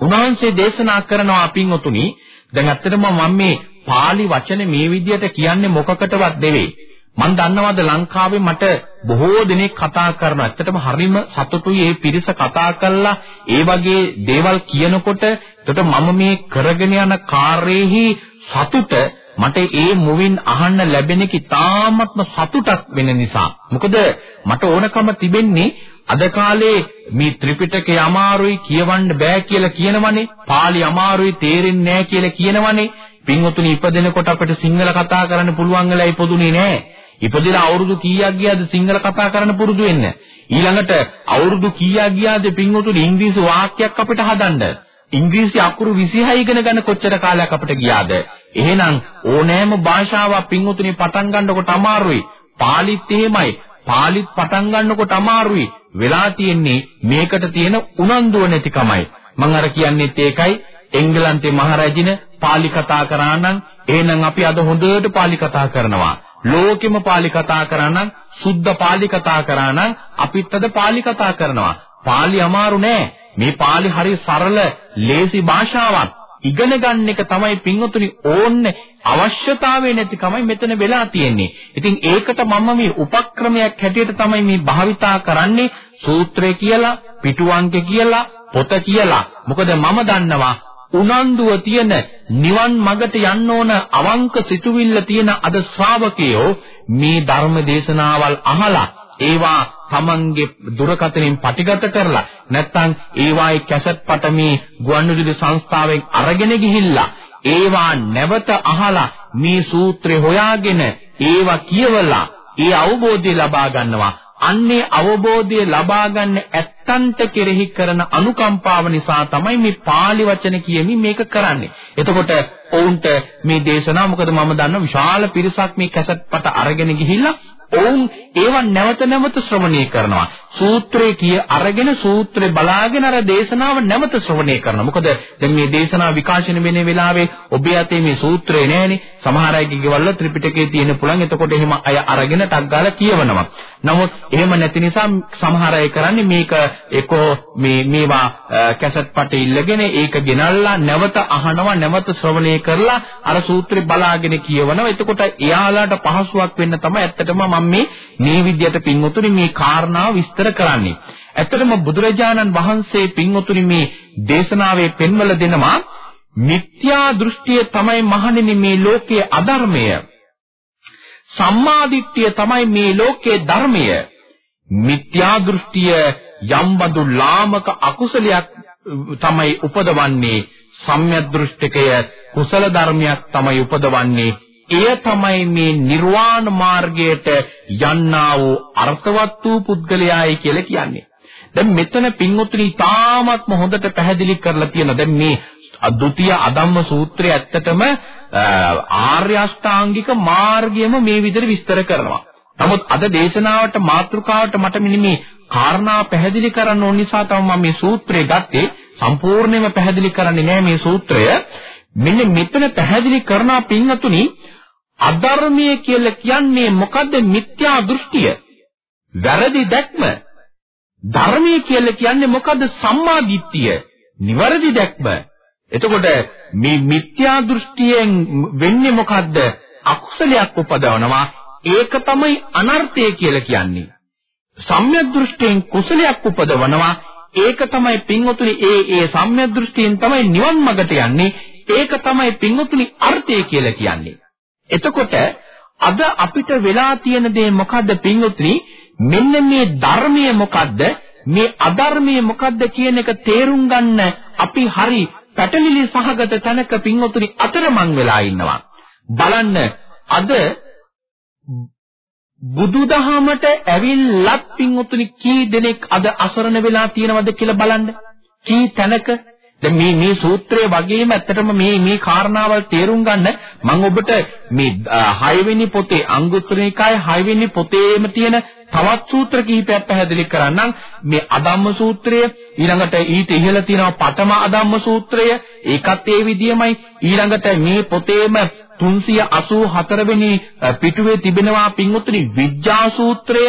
උන්වහන්සේ දේශනා කරනවා පින්වතුනි දැන් ඇත්තටම මම මේ pāli වචනේ මේ විදිහට කියන්නේ මොකකටවත් නෙවෙයි. මම දන්නවද ලංකාවේ මට බොහෝ දෙනෙක් කතා කරනවා. ඇත්තටම හරිම සතුටුයි මේ පිරිස කතා කළා ඒ වගේ දේවල් කියනකොට එතකොට මම මේ කරගෙන යන කාර්යෙහි සතුට මට ඒ මුවින් අහන්න ලැබෙන එක ඉතාමත්ම සතුටක් වෙන නිසා. මොකද මට ඕනකම තිබෙන්නේ අද කාලේ මේ ත්‍රිපිටකය අමාරුයි කියවන්න බෑ කියලා කියනවනේ. පාලි අමාරුයි තේරෙන්නේ නෑ කියලා කියනවනේ. පින්වතුනි ඉපදෙනකොට අපිට සිංහල කතා කරන්න පුළුවන් වෙලා ඉපදුනේ නෑ. ඉපදිලා අවුරුදු කීයක් ගියාද සිංහල කතා කරන්න පුරුදු වෙන්න. ඊළඟට අවුරුදු කීයක් ගියාද පින්වතුනි ඉංග්‍රීසි වාක්‍යයක් අපිට හදන්න. ඉංග්‍රීසි අකුරු 26 ඉගෙන ගන්න කොච්චර කාලයක් අපිට ගියාද? එහෙනම් ඕනෑම භාෂාවක් පින්වතුනි පටන් ගන්නකොට අමාරුයි. පාලිත් එහෙමයි. පාලිත් පටන් ගන්නකොට අමාරුයි. වෙලා තියෙන්නේ මේකට තියෙන උනන්දුව නැතිකමයි. මම අර කියන්නේත් ඒකයි. එංගලන්තේ මහරජින පාලි කතා කරා නම් එහෙනම් අපි අද හොඳට පාලි කතා කරනවා. ලෝකෙම පාලි කතා කරා නම් සුද්ධ පාලි කතා කරා නම් අපිත් අද පාලි කතා කරනවා. පාලි අමාරු නෑ. මේ පාලි හරි සරල ලේසි භාෂාවක්. ඉගෙන ගන්න එක තමයි පින්වතුනි ඕන්නේ අවශ්‍යතාවය නැතිකමයි මෙතන වෙලා තියෙන්නේ. ඉතින් ඒකට මම මේ උපක්‍රමයක් හැටියට තමයි මේ භාවිතා කරන්නේ සූත්‍රය කියලා, පිටුවංක කියලා, පොත කියලා. මොකද මම දන්නවා උනන්දුව තියෙන නිවන් මගට යන්න ඕන අවංක සිතුවිල්ල තියෙන අද ශ්‍රාවකයෝ මේ ධර්ම දේශනාවල් අහලා ඒවා තමන්ගේ දුරකථනයෙන් පටිගත කරලා නැත්නම් ඒවායේ කැසට් පටමේ ගුවන්විදුලි සංස්ථාවෙන් අරගෙන ගිහිල්ලා ඒවා නැවත අහලා මේ සූත්‍රය හොයාගෙන ඒවා කියවලා ඒ අවබෝධය ලබා ගන්නවා. අන්නේ අවබෝධය ලබා ගන්න ඇත්තන්ට කෙරෙහි කරන අනුකම්පාව නිසා තමයි මේ pāli වචන කියමින් මේක කරන්නේ. එතකොට ඔවුන්ට මේ දේශනාව මොකද මම දන්න විශාල පිරිසක් මේ කැසට් පට අරගෙන ගිහිල්ලා ඔවුන් ඒවා නැවත නැවත ශ්‍රවණය කරනවා. සූත්‍රයේ කිය අරගෙන සූත්‍රේ බලාගෙන අර දේශනාව නැවත ශ්‍රවණය කරනවා. මොකද දැන් මේ දේශනාව විකාශන වෙන වෙලාවේ ඔබේ අතේ මේ සූත්‍රේ නැහෙනේ. සමහර අයගේ ගෙවල් ත්‍රිපිටකයේ තියෙන පුළුවන්. එතකොට එහෙම අය අරගෙන ටක් ගාලා කියවනවා. නමුත් එහෙම නැති නිසා සමහර අය කරන්නේ මේක එකෝ මේ මේවා කැසට් පට ඉල්ලගෙන ඒක ගෙනල්ලා නැවත අහනවා නැවත ශ්‍රවණය කරලා අර සූත්‍රේ බලාගෙන කියවනවා. එතකොට එයාලාට පහසුවක් වෙන්න තමයි ඇත්තටම මම මේ මේ විදියට පින්වතුනි මේ කාරණාව විස්තර කරන්නේ. ඇත්තටම බුදුරජාණන් වහන්සේ පින්වතුනි මේ දේශනාවේ පෙන්වල දෙනවා මිත්‍යා දෘෂ්ටිය තමයි මහණෙනි මේ ලෝකයේ අධර්මය. සම්මාදිට්ඨිය තමයි මේ ලෝකයේ ධර්මය. මිත්‍යා දෘෂ්ටිය යම්බඳු ලාමක අකුසලයක් තමයි උපදවන්නේ සම්‍යද්දෘෂ්ටිකය කුසල ධර්මයක් තමයි උපදවන්නේ එය තමයි මේ නිර්වාණ මාර්ගයට යන්නා වූ අර්ථවත් වූ පුද්ගලයායි කියලා කියන්නේ. දැන් මෙතන පින්වතුනි තාමත්ම හොඳට පැහැදිලි කරලා තියෙනවා. දැන් මේ ဒုတိ ය අදම්ම සූත්‍රය ඇත්තටම ආර්ය අෂ්ටාංගික මාර්ගයම මේ විදිහට විස්තර කරනවා. නමුත් අද දේශනාවට මාතෘකාවට මට මෙන්න මේ කාරණා පැහැදිලි කරන්න ඕන නිසා තමයි මම මේ සූත්‍රය ගත්තේ. සම්පූර්ණයෙන්ම පැහැදිලි කරන්නේ නෑ මේ සූත්‍රය. මෙන්න මෙතන පැහැදිලි කරනා පින්වතුනි අධර්මයේ කියලා කියන්නේ මොකද්ද මිත්‍යා දෘෂ්ටිය. වැරදි දැක්ම. ධර්මයේ කියලා කියන්නේ මොකද්ද සම්මා දිට්ඨිය. නිවැරදි දැක්ම. එතකොට මේ මිත්‍යා දෘෂ්ටියෙන් වෙන්නේ මොකද්ද? අකුසලයක් උපදවනවා. ඒක තමයි අනර්ථය කියලා කියන්නේ. සම්‍යක් දෘෂ්ටියෙන් කුසලයක් උපදවනවා. ඒක තමයි පින්වතුනි ඒ ඒ සම්‍යක් දෘෂ්ටියෙන් තමයි නිවන් මඟට යන්නේ. ඒක තමයි පින්වතුනි අර්ථය කියලා කියන්නේ. එතකොට අද අපිට වෙලා තියෙන දේ මොකද්ද පින්වතුනි? මෙන්න මේ ධර්මය මොකද්ද? මේ අධර්මය මොකද්ද කියන එක තේරුම් ගන්න අපි හරි පැටලිලි සහගත තැනක පින්වතුනි අතරමං වෙලා ඉන්නවා. බලන්න අද බුදුදහමට ඇවිල්ලත් පින්වතුනි කී දෙනෙක් අද අසරණ වෙලා තියෙනවද කියලා බලන්න. කී තැනක දැන් මේ මේ සූත්‍රය වගේම ඇත්තටම මේ මේ කාරණාවල් තේරුම් ගන්න මම ඔබට මේ 6 වෙනි පොතේ අංගුත්තර නිකායේ 6 වෙනි පොතේම තියෙන තවත් සූත්‍ර කිහිපයක් පැහැදිලි කරන්නම්. මේ අදම්ම සූත්‍රය ඊළඟට ඊට ඉහළ තියෙනවා පඨම අදම්ම සූත්‍රය. ඒකත් ඒ විදියමයි. ඊළඟට මේ පොතේම 384 වෙනි පිටුවේ තිබෙනවා පින්වත්නි විඥා සූත්‍රය.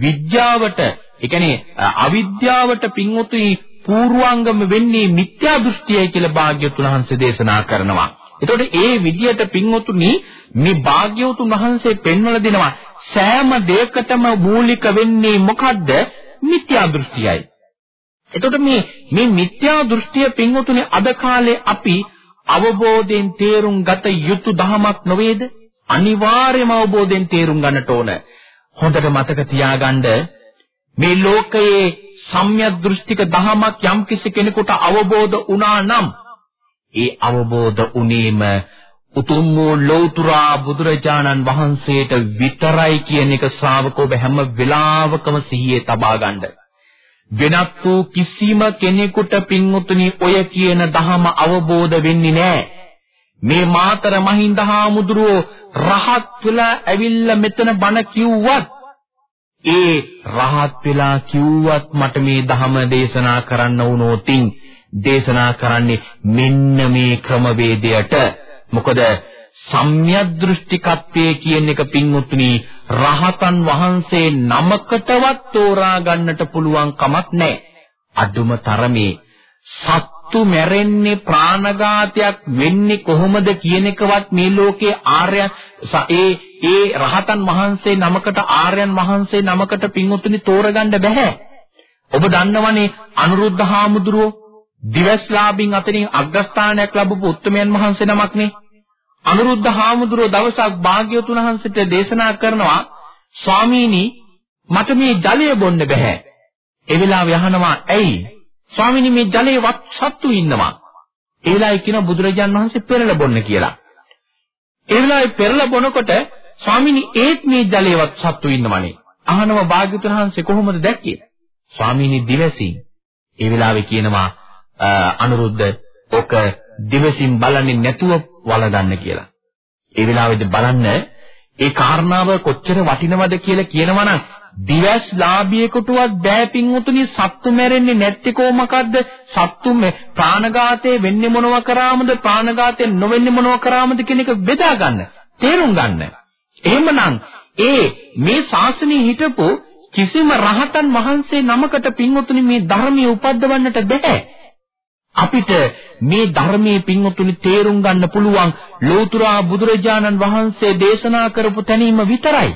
විද්‍යාවට ඒ කියන්නේ අවිද්‍යාවට පින්වත්නි පූර්වාංගම වෙන්නේ මිත්‍යා දෘෂ්ටියයි කියලා භාග්‍යවතුන් වහන්සේ දේශනා කරනවා. එතකොට ඒ විදියට පින්වතුනි මේ භාග්‍යවතුන් වහන්සේ පෙන්වලා දෙනවා සෑම දෙයකටම මූලික වෙන්නේ මොකද්ද? මිත්‍යා දෘෂ්ටියයි. එතකොට මේ මේ මිත්‍යා දෘෂ්ටිය පින්වතුනි අද කාලේ අපි අවබෝධයෙන් තේරුම් ගත යුතු දහමක් නොවේද? අනිවාර්යම අවබෝධයෙන් තේරුම් ගන්නට ඕන. හොඳට මතක තියාගන්න මේ ලෝකයේ සම්‍යක් දෘෂ්ටික දහමක් යම්කිසි කෙනෙකුට අවබෝධ වුණා නම් ඒ අවබෝධ උනේම උතුම් වූ ලෞතුරා බුදුරජාණන් වහන්සේට විතරයි කියන එක ශ්‍රාවකව හැම වෙලාවකම සිහියේ තබා ගන්න. වෙනත් වූ කිසිම කෙනෙකුට පින්වතුනි ඔය කියන දහම අවබෝධ වෙන්නේ නැහැ. මේ මාතර මහින්ද හාමුදුරුවෝ රහත් වෙලා ඇවිල්ලා මෙතන බණ කිව්වත් ඒ රහත් වෙලා කිව්වත් මට මේ ධහම දේශනා කරන්න වුණොතින් දේශනා කරන්නේ මෙන්න මේ ක්‍රමවේදයට. මොකද සම්‍යද්දෘෂ්ටිකත්වයේ කියන එක පින්වත්නි රහතන් වහන්සේ නමකටවත් තෝරා ගන්නට පුළුවන් කමක් නැහැ. අදුම තරමේ සත් සත්තු මැරෙන්නේ ප්‍රාණඝාතයක් වෙන්නේ කොහොමද කියන එකවත් මේ ලෝකේ ආර්ය ඒ ඒ රහතන් වහන්සේ නමකට ආර්යයන් වහන්සේ නමකට පින්වතුනි තෝරගන්න බෑ. ඔබ දන්නවනේ අනුරුද්ධ හාමුදුරුවෝ දිවස්ලාභින් අතරින් අග්‍රස්ථානයක් ලැබපු උත්තමයන් වහන්සේ නමක්නේ. අනුරුද්ධ හාමුදුරුවෝ දවසක් භාග්‍යවතුන් වහන්සේට දේශනා කරනවා ස්වාමීනි මට මේ ජලය බොන්න බෑ. ඒ වෙලාව යහනවා ඇයි? ස්වාමීනි මේ ජලයේ වත් සත්තු ඉන්නවා. ඒ වෙලාවේ කියන බුදුරජාන් වහන්සේ පෙරලා බොන්න කියලා. ඒ වෙලාවේ පෙරලා බොනකොට ස්වාමීනි ඒත් මේ ජලයේවත් සත්තු ඉන්නවනේ. අහනව භාග්‍යතුන් වහන්සේ කොහොමද දැක්කේ? ස්වාමීනි දිවසින්. ඒ වෙලාවේ කියනවා අනුරුද්ධ ඔක දිවසින් බලන්නේ නැතුව වලගන්න කියලා. ඒ වෙලාවේදී බලන්න ඒ කාරණාව කොච්චර වටිනවද කියලා කියනවනම් දිවස් ලාභියෙකුටවත් බෑ පින්වතුනි සත්තු මැරෙන්නේ නැත්තේ කොහොමකද්ද සත්තු මේ ප්‍රාණඝාතේ වෙන්නේ මොනව කරාමද ප්‍රාණඝාතේ නොවෙන්නේ මොනව කරාමද කියන එක බෙදා ගන්න තේරුම් ගන්න එහෙමනම් ඒ මේ ශාසනයේ හිටපු කිසිම රහතන් වහන්සේ නමකට පින්වතුනි මේ ධර්මයේ උපද්දවන්නට බෑ අපිට මේ ධර්මයේ පින්වතුනි තේරුම් ගන්න පුළුවන් ලෝතුරා බුදුරජාණන් වහන්සේ දේශනා කරපු තැනීම විතරයි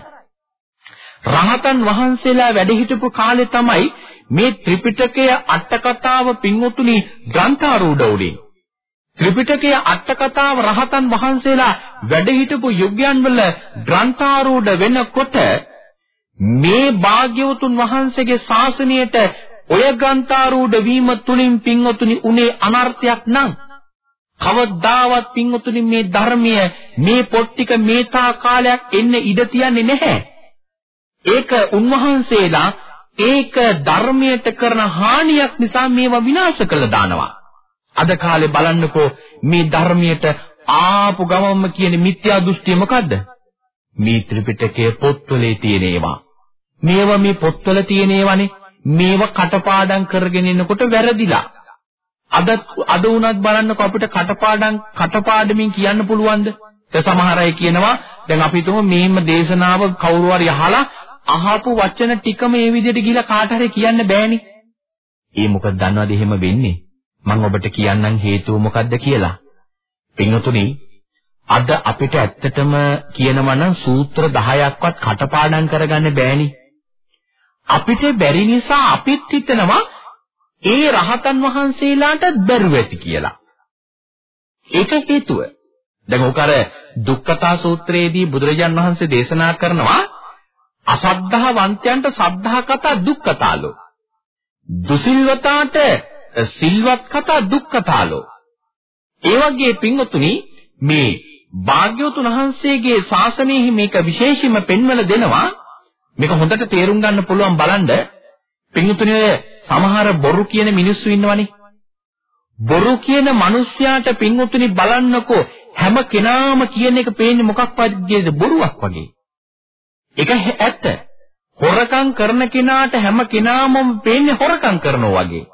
රහතන් වහන්සේලා වැඩ හිටපු කාලේ තමයි මේ ත්‍රිපිටකය අටකතාව පින්වතුනි ග්‍රන්ථාරූඪ උනේ. ත්‍රිපිටකය අටකතාව රහතන් වහන්සේලා වැඩ හිටපු යුගයන් වල ග්‍රන්ථාරූඪ වෙනකොට මේ භාග්‍යවතුන් වහන්සේගේ ශාසනයට ඔය ග්‍රන්ථාරූඪ වීම තුලින් පින්වතුනි උනේ අනර්ථයක් නම් කවදාවත් පින්වතුනි මේ ධර්මය මේ පොට්ටික මේ තා කාලයක් එන්න ඉඩ තියන්නේ නැහැ. ඒක උන්වහන්සේලා ඒක ධර්මයට කරන හානියක් නිසා මේවා විනාශ කළා දානවා. අද කාලේ බලන්නකෝ මේ ධර්මයට ආපු ගමම්ම කියන මිත්‍යා දෘෂ්ටිය මොකද්ද? මේ ත්‍රිපිටකයේ පොත්වලේ තියෙන ඒවා. මේවා මේ පොත්වල තියෙන ඒවානේ. මේවා කටපාඩම් කරගෙන ඉන්නකොට වැරදිලා. අද අද වුණත් බලන්නකෝ අපිට කටපාඩම් කටපාඩමින් කියන්න පුළුවන්ද? ඒ සමහර අය කියනවා දැන් අපි තුමු මේම දේශනාව කවුරු හරි අහලා අහපු වචන ටිකම මේ විදිහට ගිහිලා කාට හරි කියන්න බෑනේ. ඒ මොකද දන්නවද එහෙම වෙන්නේ? මම ඔබට කියන්නම් හේතුව මොකද්ද කියලා. පින්වතුනි අද අපිට ඇත්තටම කියනවා නම් සූත්‍ර 10ක්වත් කටපාඩම් කරගන්න බෑනේ. අපිට බැරි නිසා අපිත් හිතනවා ඒ රහතන් වහන්සේලාට බැරුව ඇති කියලා. ඒක හේතුව. දැන් ඔක අර දුක්ඛතා සූත්‍රයේදී බුදුරජාන් වහන්සේ දේශනා කරනවා අසද්ධාවන්තයන්ට සද්ධා කතා දුක්ඛතාලෝ. දුසිල්වතාට සිල්වත් කතා දුක්ඛතාලෝ. ඒ වගේ පින්වතුනි මේ භාග්‍යවතුන් වහන්සේගේ ශාසනයෙහි මේක විශේෂයෙන්ම පෙන්වලා දෙනවා. මේක හොඳට තේරුම් ගන්න පුළුවන් බලන්න. පින්වතුනි සමහර බොරු කියන මිනිස්සු ඉන්නවනේ. බොරු කියන මිනිස්යාට පින්වතුනි බලන්නකෝ හැම කෙනාම කියන එක පේන්නේ මොකක් වගේද? බොරුවක් වගේ. ඒක ඇත්ත. හොරකම් කරන කෙනාට හැම කෙනාම පේන්නේ හොරකම් කරනවා වගේ.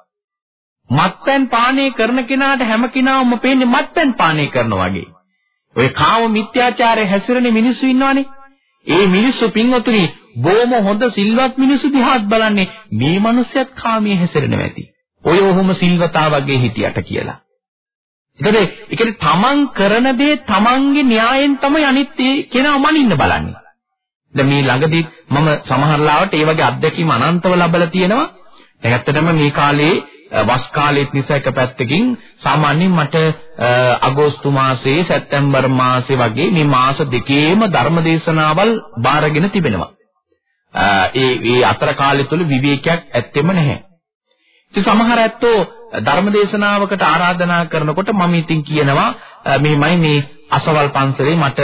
මත්පැන් පානය කරන කෙනාට හැම කෙනාම පේන්නේ මත්පැන් පානය කරනවා වගේ. ඔය කාම මිත්‍යාචාරය හැසිරෙන මිනිස්සු ඉන්නවනේ. ඒ මිනිස්සු පින්වතුනි බොහොම හොඳ සිල්වත් මිනිස්සු දිහාත් බලන්නේ මේ මිනිස්සයත් කාමයේ හැසිරෙනවා ඇති. ඔය ඔහොම සිල්වතා වගේ හිටියට කියලා. ඒකද ඒ කියන්නේ තමන් කරන දේ තමන්ගේ න්‍යායෙන් තමයි අනිත් කෙනා මනින්න බලන්නේ. දැන් මේ ළඟදී මම සමහර ලාවට ඒ වගේ අත්දැකීම් අනන්තව ලැබලා තියෙනවා. දැන් ඇත්තටම මේ කාලේ වස් කාලෙත් නිසා එක පැත්තකින් සාමාන්‍යයෙන් මට අගෝස්තු මාසයේ සැප්තැම්බර් මාසේ වගේ මේ මාස දෙකේම ධර්මදේශනාවල් බාරගෙන තිබෙනවා. ඒ ඒ අතර කාලය තුල විවේකයක් ඇත්තෙම නැහැ. ඉතින් සමහර ඇත්තෝ ධර්මදේශනාවකට ආරාධනා කරනකොට මම ඉතින් කියනවා මෙහෙමයි මේ අසවල් පන්සලේ මට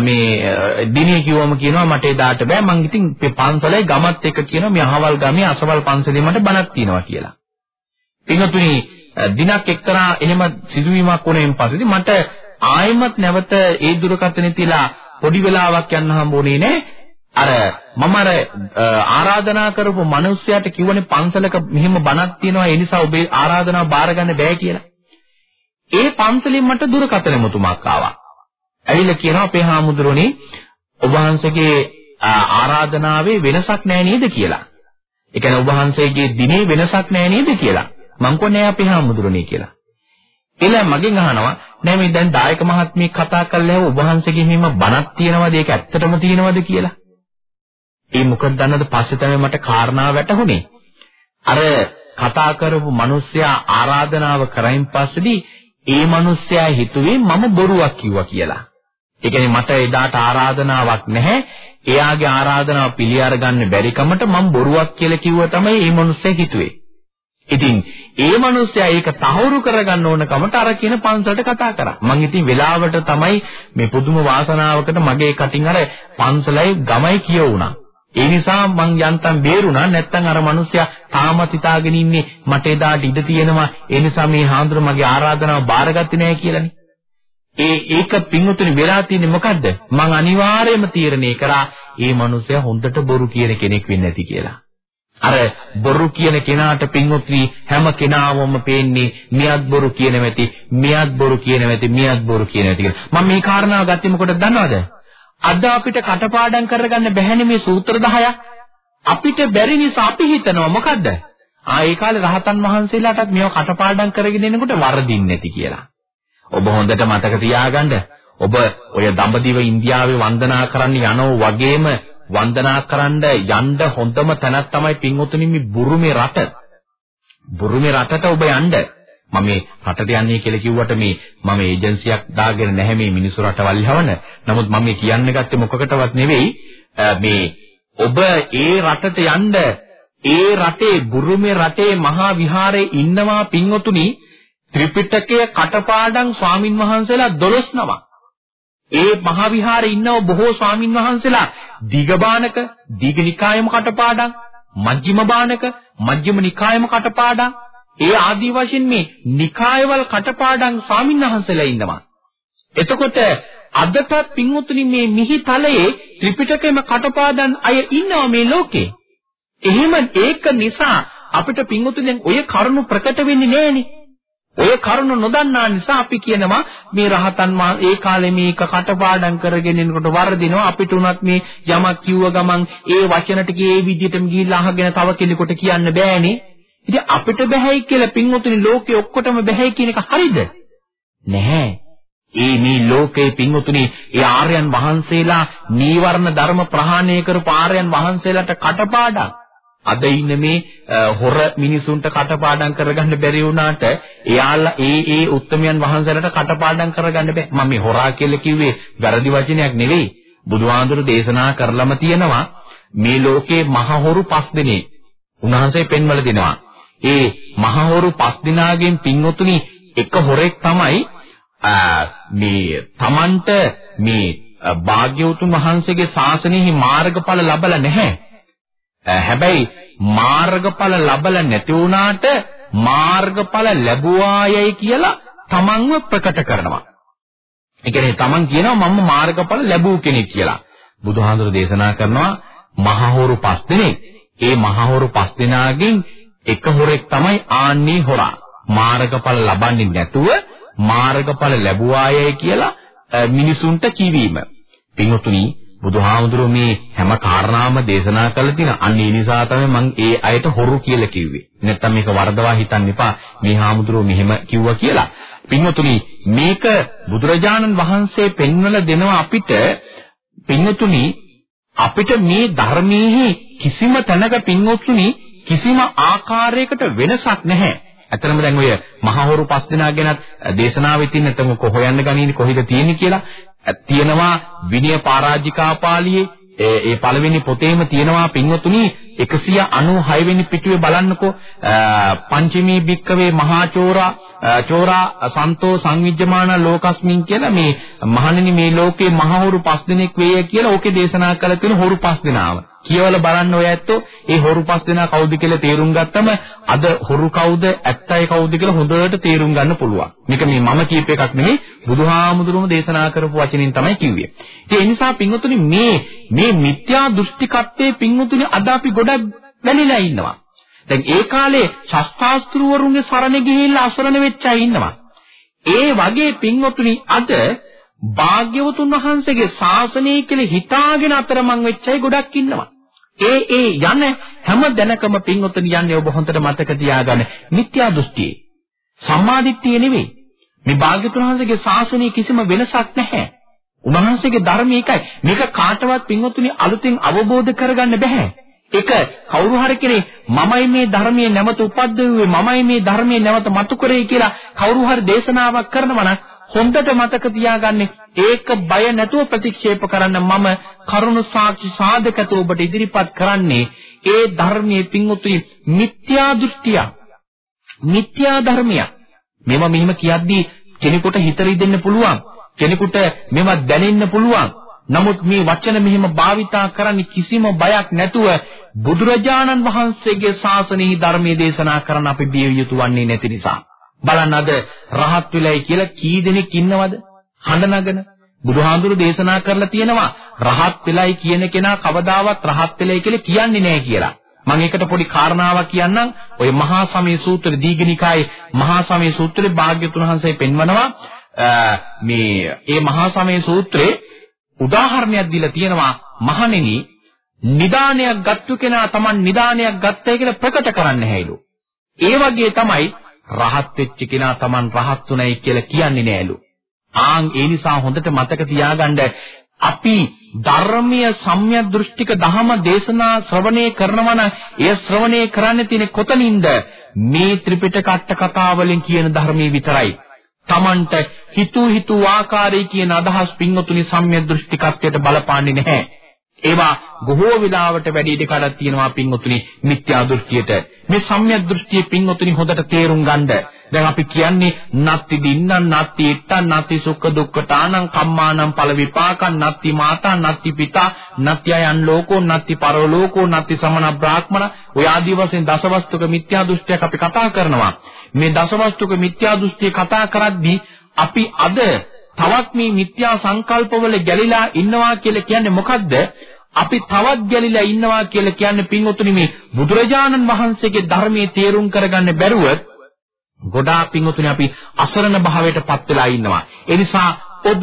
මේ දිනේ කිව්වම කියනවා මට එදාට බෑ මං ඉතින් පන්සලයි ගමත් එක කියනවා මේ අහවල් ගමේ අසවල් පන්සලේ මට බණක් තියෙනවා කියලා. පින්තුනි දිනක් එක්තරා එහෙම සිදුවීමක් වුණෙන් පස්සේදී මට ආයෙමත් නැවත ඒ දුරකථනේ තියලා පොඩි වෙලාවක් යන්න හම්බුනේ නෑ. අර මම අර ආරාධනා කරපු මිනිස්සයාට කිව්වනේ පන්සලක මෙහෙම බණක් තියෙනවා ඒ නිසා ඔබේ ආරාධනාව බාරගන්න බෑ කියලා. ඒ පන්සලෙන් මට දුරකථන මුතුමක් ආවා. ඇවිල්ලා කියනවා අපේ හාමුදුරනේ ඔබ වහන්සේගේ ආරාධනාවේ වෙනසක් නෑ නේද කියලා. ඒ කියන්නේ ඔබ වහන්සේගේ දිනේ වෙනසක් නෑ නේද කියලා. මං කොනේ අපේ හාමුදුරනේ කියලා. එලා මගෙන් අහනවා නෑ මේ දැන් දායක මහත්මිය කතා කරලා ඔබ වහන්සේගේ මෙහෙම බණක් තියෙනවද ඒක ඇත්තටම තියෙනවද කියලා. ඒ මොකද දන්නවද පස්සේ තමයි මට කාරණාව වැටහුනේ. අර කතා කරපු මිනිස්සයා ආරාධනාව කරයින් පස්සේදී ඒ මිනිස්සයා හිතුවේ මම බොරුවක් කිව්වා කියලා. ඒ කියන්නේ මට එදාට ආරාධනාවක් නැහැ. එයාගේ ආරාධනාව පිළි අරගන්න බැරි කමට මම බොරුවක් කියලා කිව්ව තමයි මේ මිනිස්සයා හිතුවේ. ඉතින් ඒ මිනිස්සයා ඒක තහවුරු කරගන්න ඕන කමට අර කියන පන්සලට කතා කරා. මං ඉතින් වෙලාවට තමයි මේ පුදුම වාසනාවකට මගේ කටින් අර පන්සලයි ගමයි කියවුණා. ඒ නිසා මං යන්තම් බේරුණා නැත්තම් අර මිනිස්සයා තාමත් හිතාගෙන ඉන්නේ මට එදාට ඉඩ තියෙනවා ඒ නිසා මේ හාමුදුර මගේ ආරාධනාව බාරගත්තේ නැහැ කියලානේ. ඒ ඒක පින්වතුනි වෙලා තියෙන්නේ මොකද්ද? මං අනිවාර්යයෙන්ම තීරණය කරා මේ මිනිස්සයා හොඳට බොරු කියන කෙනෙක් වෙන්නේ නැති කියලා. අර බොරු කියන කෙනාට පින්වත්නි හැම කෙනාවම පේන්නේ මියත් බොරු කියන වෙති මියත් බොරු කියන වෙති මියත් බොරු කියන වෙති කියලා. මම මේ කාරණාව ගත්තේ මොකටද දන්නවද? අද අපිට කටපාඩම් කරගන්න බැහැනේ මේ සූත්‍ර 10ක්. අපිට බැරි නිසා අපි හිතනවා මොකද්ද? ආ ඒ කාලේ රහතන් වහන්සේලාටත් මේව කටපාඩම් කරගෙන එනකොට වරදින්නේ නැති කියලා. ඔබ හොඳට මතක තියාගන්න. ඔබ ඔය දඹදිව ඉන්දියාවේ වන්දනා කරන්න යනෝ වගේම වන්දනා කරන්න යන්න හොඳම තැනක් තමයි පින්වතුනි මේ බුරුමේ රට. බුරුමේ රටට ඔබ යන්න. මම මේ රටට යන්නේ කියලා කිව්වට මේ මම ඒජන්සියක් දාගෙන නැහැ මේ මිනිස්සු රටවල් යවන. නමුත් මම මේ කියන්න ගත්තේ මොකකටවත් නෙවෙයි මේ ඔබ ඒ රටට යන්න ඒ රටේ බුරුමේ රටේ මහා විහාරයේ ඉන්නවා පින්වතුනි ත්‍රිපිටකය කටපාඩම් ස්වාමින් වහන්සේලා 12 නමක්. ඒ මහා විහාරේ ඉන්නව බොහෝ ස්වාමින් වහන්සේලා දීඝබානක දීඝනිකායම කටපාඩම් මජ්ක්‍ධිම බානක මජ්ක්‍ධිම නිකායම කටපාඩම් ඒ ආදී වශයෙන් මේ නිකායවල කටපාඩම් ස්වාමින් වහන්සේලා ඉන්නවා. එතකොට අදටත් පින්වතුනි මේ මිහි තලයේ ත්‍රිපිටකයම කටපාඩම් අය ඉන්නවා මේ ලෝකේ. එහෙම ඒක නිසා අපිට පින්වතුනි ඔය කරුණු ප්‍රකට වෙන්නේ නැහනේ. ඔය කරුණ නොදන්නා නිසා අපි කියනවා මේ රහතන් ඒ කාලේ මේක කටපාඩම් කරගෙන ඉන්නකොට වර්ධිනවා අපිට උනත් මේ යමක් කිව්ව ගමන් ඒ වචන ටික ඒ විදිහටම ගිහිල්ලා අහගෙන තව කෙනෙකුට කියන්න බෑනේ. ඉතින් අපිට බෑයි කියලා පින්වතුනි ලෝකේ ඔක්කොටම බෑයි කියන එක හරිද? නැහැ. ඒ මේ ලෝකේ පින්වතුනි ඒ ආර්යයන් වහන්සේලා නීවරණ ධර්ම ප්‍රහාණය කරපු ආර්යයන් වහන්සේලාට කටපාඩම් අද ඉන්න මේ හොර මිනිසුන්ට කටපාඩම් කරගන්න බැරි වුණාට එයාලා ඒ ඒ උත්තමයන් වහන්සේලාට කටපාඩම් කරගන්න බෑ. මම මේ හොරා කියලා කිව්වේ වැරදි වචනයක් නෙවෙයි. බුදුහාඳුරු දේශනා කරලම තියෙනවා මේ ලෝකේ මහ හොරු පස් දෙනෙක්. උන්වහන්සේ පෙන්වල දෙනවා. ඒ මහ හොරු පස් දිනාගෙන් පින්වතුනි එක හොරෙක් තමයි මේ Tamanට මේ භාග්‍යවතුන් වහන්සේගේ ශාසනයෙහි මාර්ගඵල ලැබලා නැහැ. හැබැයි මාර්ගඵල ලබලා නැති වුණාට මාර්ගඵල ලැබුවායයි කියලා තමන්ව ප්‍රකට කරනවා. ඒ කියන්නේ තමන් කියනවා මම මාර්ගඵල ලැබූ කෙනෙක් කියලා. බුදුහාඳුර දේශනා කරනවා මහහොරු පස් දෙනෙක්. ඒ මහහොරු පස් දෙනාගෙන් එක හොරෙක් තමයි ආන්නේ හොරා. මාර්ගඵල ලබන්නේ නැතුව මාර්ගඵල ලැබුවායයි කියලා මිනිසුන්ට කිවීම. පින්වතුනි බුදුහාමුදුරුවෝ මේ හැම කාරණාවම දේශනා කළා තියෙන. අන්න ඒ නිසා තමයි මම ඒ අයට හොරු කියලා කිව්වේ. නැත්තම් මේක වරදවා හිතන්න එපා. මේ හාමුදුරුවෝ මෙහෙම කිව්වා කියලා. පින්වතුනි මේක බුදුරජාණන් වහන්සේ පෙන්වලා දෙනවා අපිට පින්වතුනි අපිට මේ ධර්මයේ කිසිම තැනක පින්වතුනි කිසිම ආකාරයකට වෙනසක් නැහැ. ඇත්තටම දැන් ඔය මහහොරු පස් දෙනා ගැනත් දේශනාවෙ තියෙන නැත්නම් කොහොයන්න ගනින්නේ කොහෙද තියෙන්නේ කියලා තියෙනවා විනය පරාජිකා පාළියේ ඒ පළවෙනි පොතේම තියෙනවා පින්වතුනි 196 වෙනි පිටුවේ බලන්නකෝ පංචමී භික්කවේ මහා චෝරා චෝරා සන්තෝ සංවිජ්ජමාන ලෝකස්මින් කියලා මේ මහණෙනි මේ ලෝකේ මහහොරු පස් දෙනෙක් වේය කියලා ඕකේ දේශනා කළ තියෙන හොරු පස් දෙනාව. කියවල බලන්න ඔය ඇත්තෝ ඒ හොරු පස් දෙනා කවුද කියලා තේරුම් ගත්තම අද හොරු කවුද ඇත්තයි කවුද කියලා හොඳට තේරුම් ගන්න පුළුවන්. මේක මේ මම කියප එකක් නෙමෙයි බුදුහාමුදුරුවෝ දේශනා කරපු වචනින් තමයි කිව්වේ. ඒ නිසා පින්වතුනි මේ මේ මිත්‍යා දෘෂ්ටිකත්වයේ පින්වතුනි අද අපි ගොඩක් වැළිලා ඉන්නවා. දැන් ඒ කාලේ ශස්ත්‍රාස්ත්‍රවරුන්ගේ සරණ ගිහිල්ලා අසරණ වෙච්ච අය ඉන්නවා. ඒ වගේ පින්වතුනි අද භාග්‍යවතුන් වහන්සේගේ ශාසනය කියලා හිතාගෙන අතරමං වෙච්ච අය ගොඩක් ඉන්නවා. ඒ ඒ යන හැම දැනකම පින්වතුනි යන්නේ ඔබ හොඳට මතක තියාගන්න මිත්‍යා දෘෂ්ටියේ. සම්මාදිට්ඨිය නෙවෙයි. මේ භාග්‍යවතුන් වහන්සේගේ ශාසනයේ කිසිම වෙනසක් නැහැ. උන්වහන්සේගේ ධර්මය එකයි. මේක කාටවත් පින්වතුනි අලුතෙන් අවබෝධ කරගන්න බෑ. ඒක කවුරු හරි කෙනෙක් මමයි මේ ධර්මයේ නැවත උපද්දවුවේ මමයි මේ ධර්මයේ නැවත මතු කරේ කියලා කවුරු හරි දේශනාවක් කරනවා නම් හොඳට මතක තියාගන්න ඒක බය නැතුව ප්‍රතික්ෂේප කරන්න මම කරුණ සාක්ෂි සාධකත ඔබට ඉදිරිපත් කරන්නේ ඒ ධර්මයේ පිංඋතුයි මිත්‍යා දෘෂ්ටිය මිත්‍යා ධර්මය මේව මෙහිම කියද්දී කෙනෙකුට හිත රිදෙන්න පුළුවන්. කෙනෙකුට මේව දැනෙන්න පුළුවන්. නමුත් මේ වචන මෙහිම භාවිතා කරන්නේ කිසිම බයක් නැතුව බුදුරජාණන් වහන්සේගේ ශාසනයෙහි ධර්මයේ දේශනා කරන්න අපි බිය යුතු වන්නේ නැති නිසා. බලන්න අද රහත් වෙලයි කියලා කී දෙනෙක් ඉන්නවද? හඬ නගන. බුදුහාඳුරු දේශනා කරලා තියෙනවා රහත් වෙලයි කියන කෙනා කවදාවත් රහත් වෙලයි කියලා කියන්නේ නැහැ කියලා. මම ඒකට පොඩි කාරණාවක් කියන්නම්. ඔය මහා සමය සූත්‍ර දීඝනිකායේ මහා සමය සූත්‍රයේ භාග්‍යතුන් වහන්සේ පෙන්වනවා මේ ඒ මහා සමය සූත්‍රයේ උදාහරණයක් දීලා තියෙනවා මහණෙනි නිදානයක් ගත්තු කෙනා Taman නිදානයක් ගත්තයි කියලා ප්‍රකට කරන්න හැයිලු. ඒ වගේ තමයි රහත් වෙච්ච කෙනා Taman රහත් උනායි කියලා කියන්නේ නෑලු. ආන් ඒ නිසා හොඳට මතක තියාගන්න අපි ධර්මීය සම්‍යක් දෘෂ්ටික දහම දේශනා ශ්‍රවණය කරනවා නම් එය ශ්‍රවණය කරන්න තියෙන කොතනින්ද මේ ත්‍රිපිටක අට කතාවලින් කියන ධර්මයේ විතරයි. Tamanට හිතු හිතු ආකාරයේ කියන අදහස් පින්වතුනි සම්‍යක් දෘෂ්ටිකත්වයට බලපාන්නේ නැහැ. ඒවා බොහෝ විලාවට වැඩි ඉඩ කඩක් තියෙනවා පින්වතුනි මිත්‍යා දෘෂ්ටියට. මේ සම්‍යක් දෘෂ්ටියේ පින්වතුනි හොඳට තේරුම් ගන්න. දැන් අපි කියන්නේ නත්ති දින්නම් නත්ති ඉත්තන් නත්ති සුඛ දුක්ඛතානං කම්මානම් ඵල විපාකං නත්ති මාතා නත්ති පිතා නත්ති අයන් ලෝකෝ නත්ති පරලෝකෝ නත්ති සමන බ්‍රාහ්මණ ඔය ආදී වශයෙන් දසවස්තුක මිත්‍යා දෘෂ්ටියක් අපි කතා කරනවා. මේ දසවස්තුක මිත්‍යා දෘෂ්ටිය කතා කරද්දී අපි අද තවත් මේ මිත්‍යා සංකල්පවල ගැලිලා ඉන්නවා කියලා කියන්නේ මොකද්ද? අපි තවත් ගැලිලා ඉන්නවා කියලා කියන්නේ පින්වතුනි මේ බුදුරජාණන් වහන්සේගේ ධර්මයේ තේරුම් කරගන්න බැරුව ගොඩාක් පින්වතුනි අපි අසරණ භාවයට පත් වෙලා ඉන්නවා. ඒ නිසා ඔබ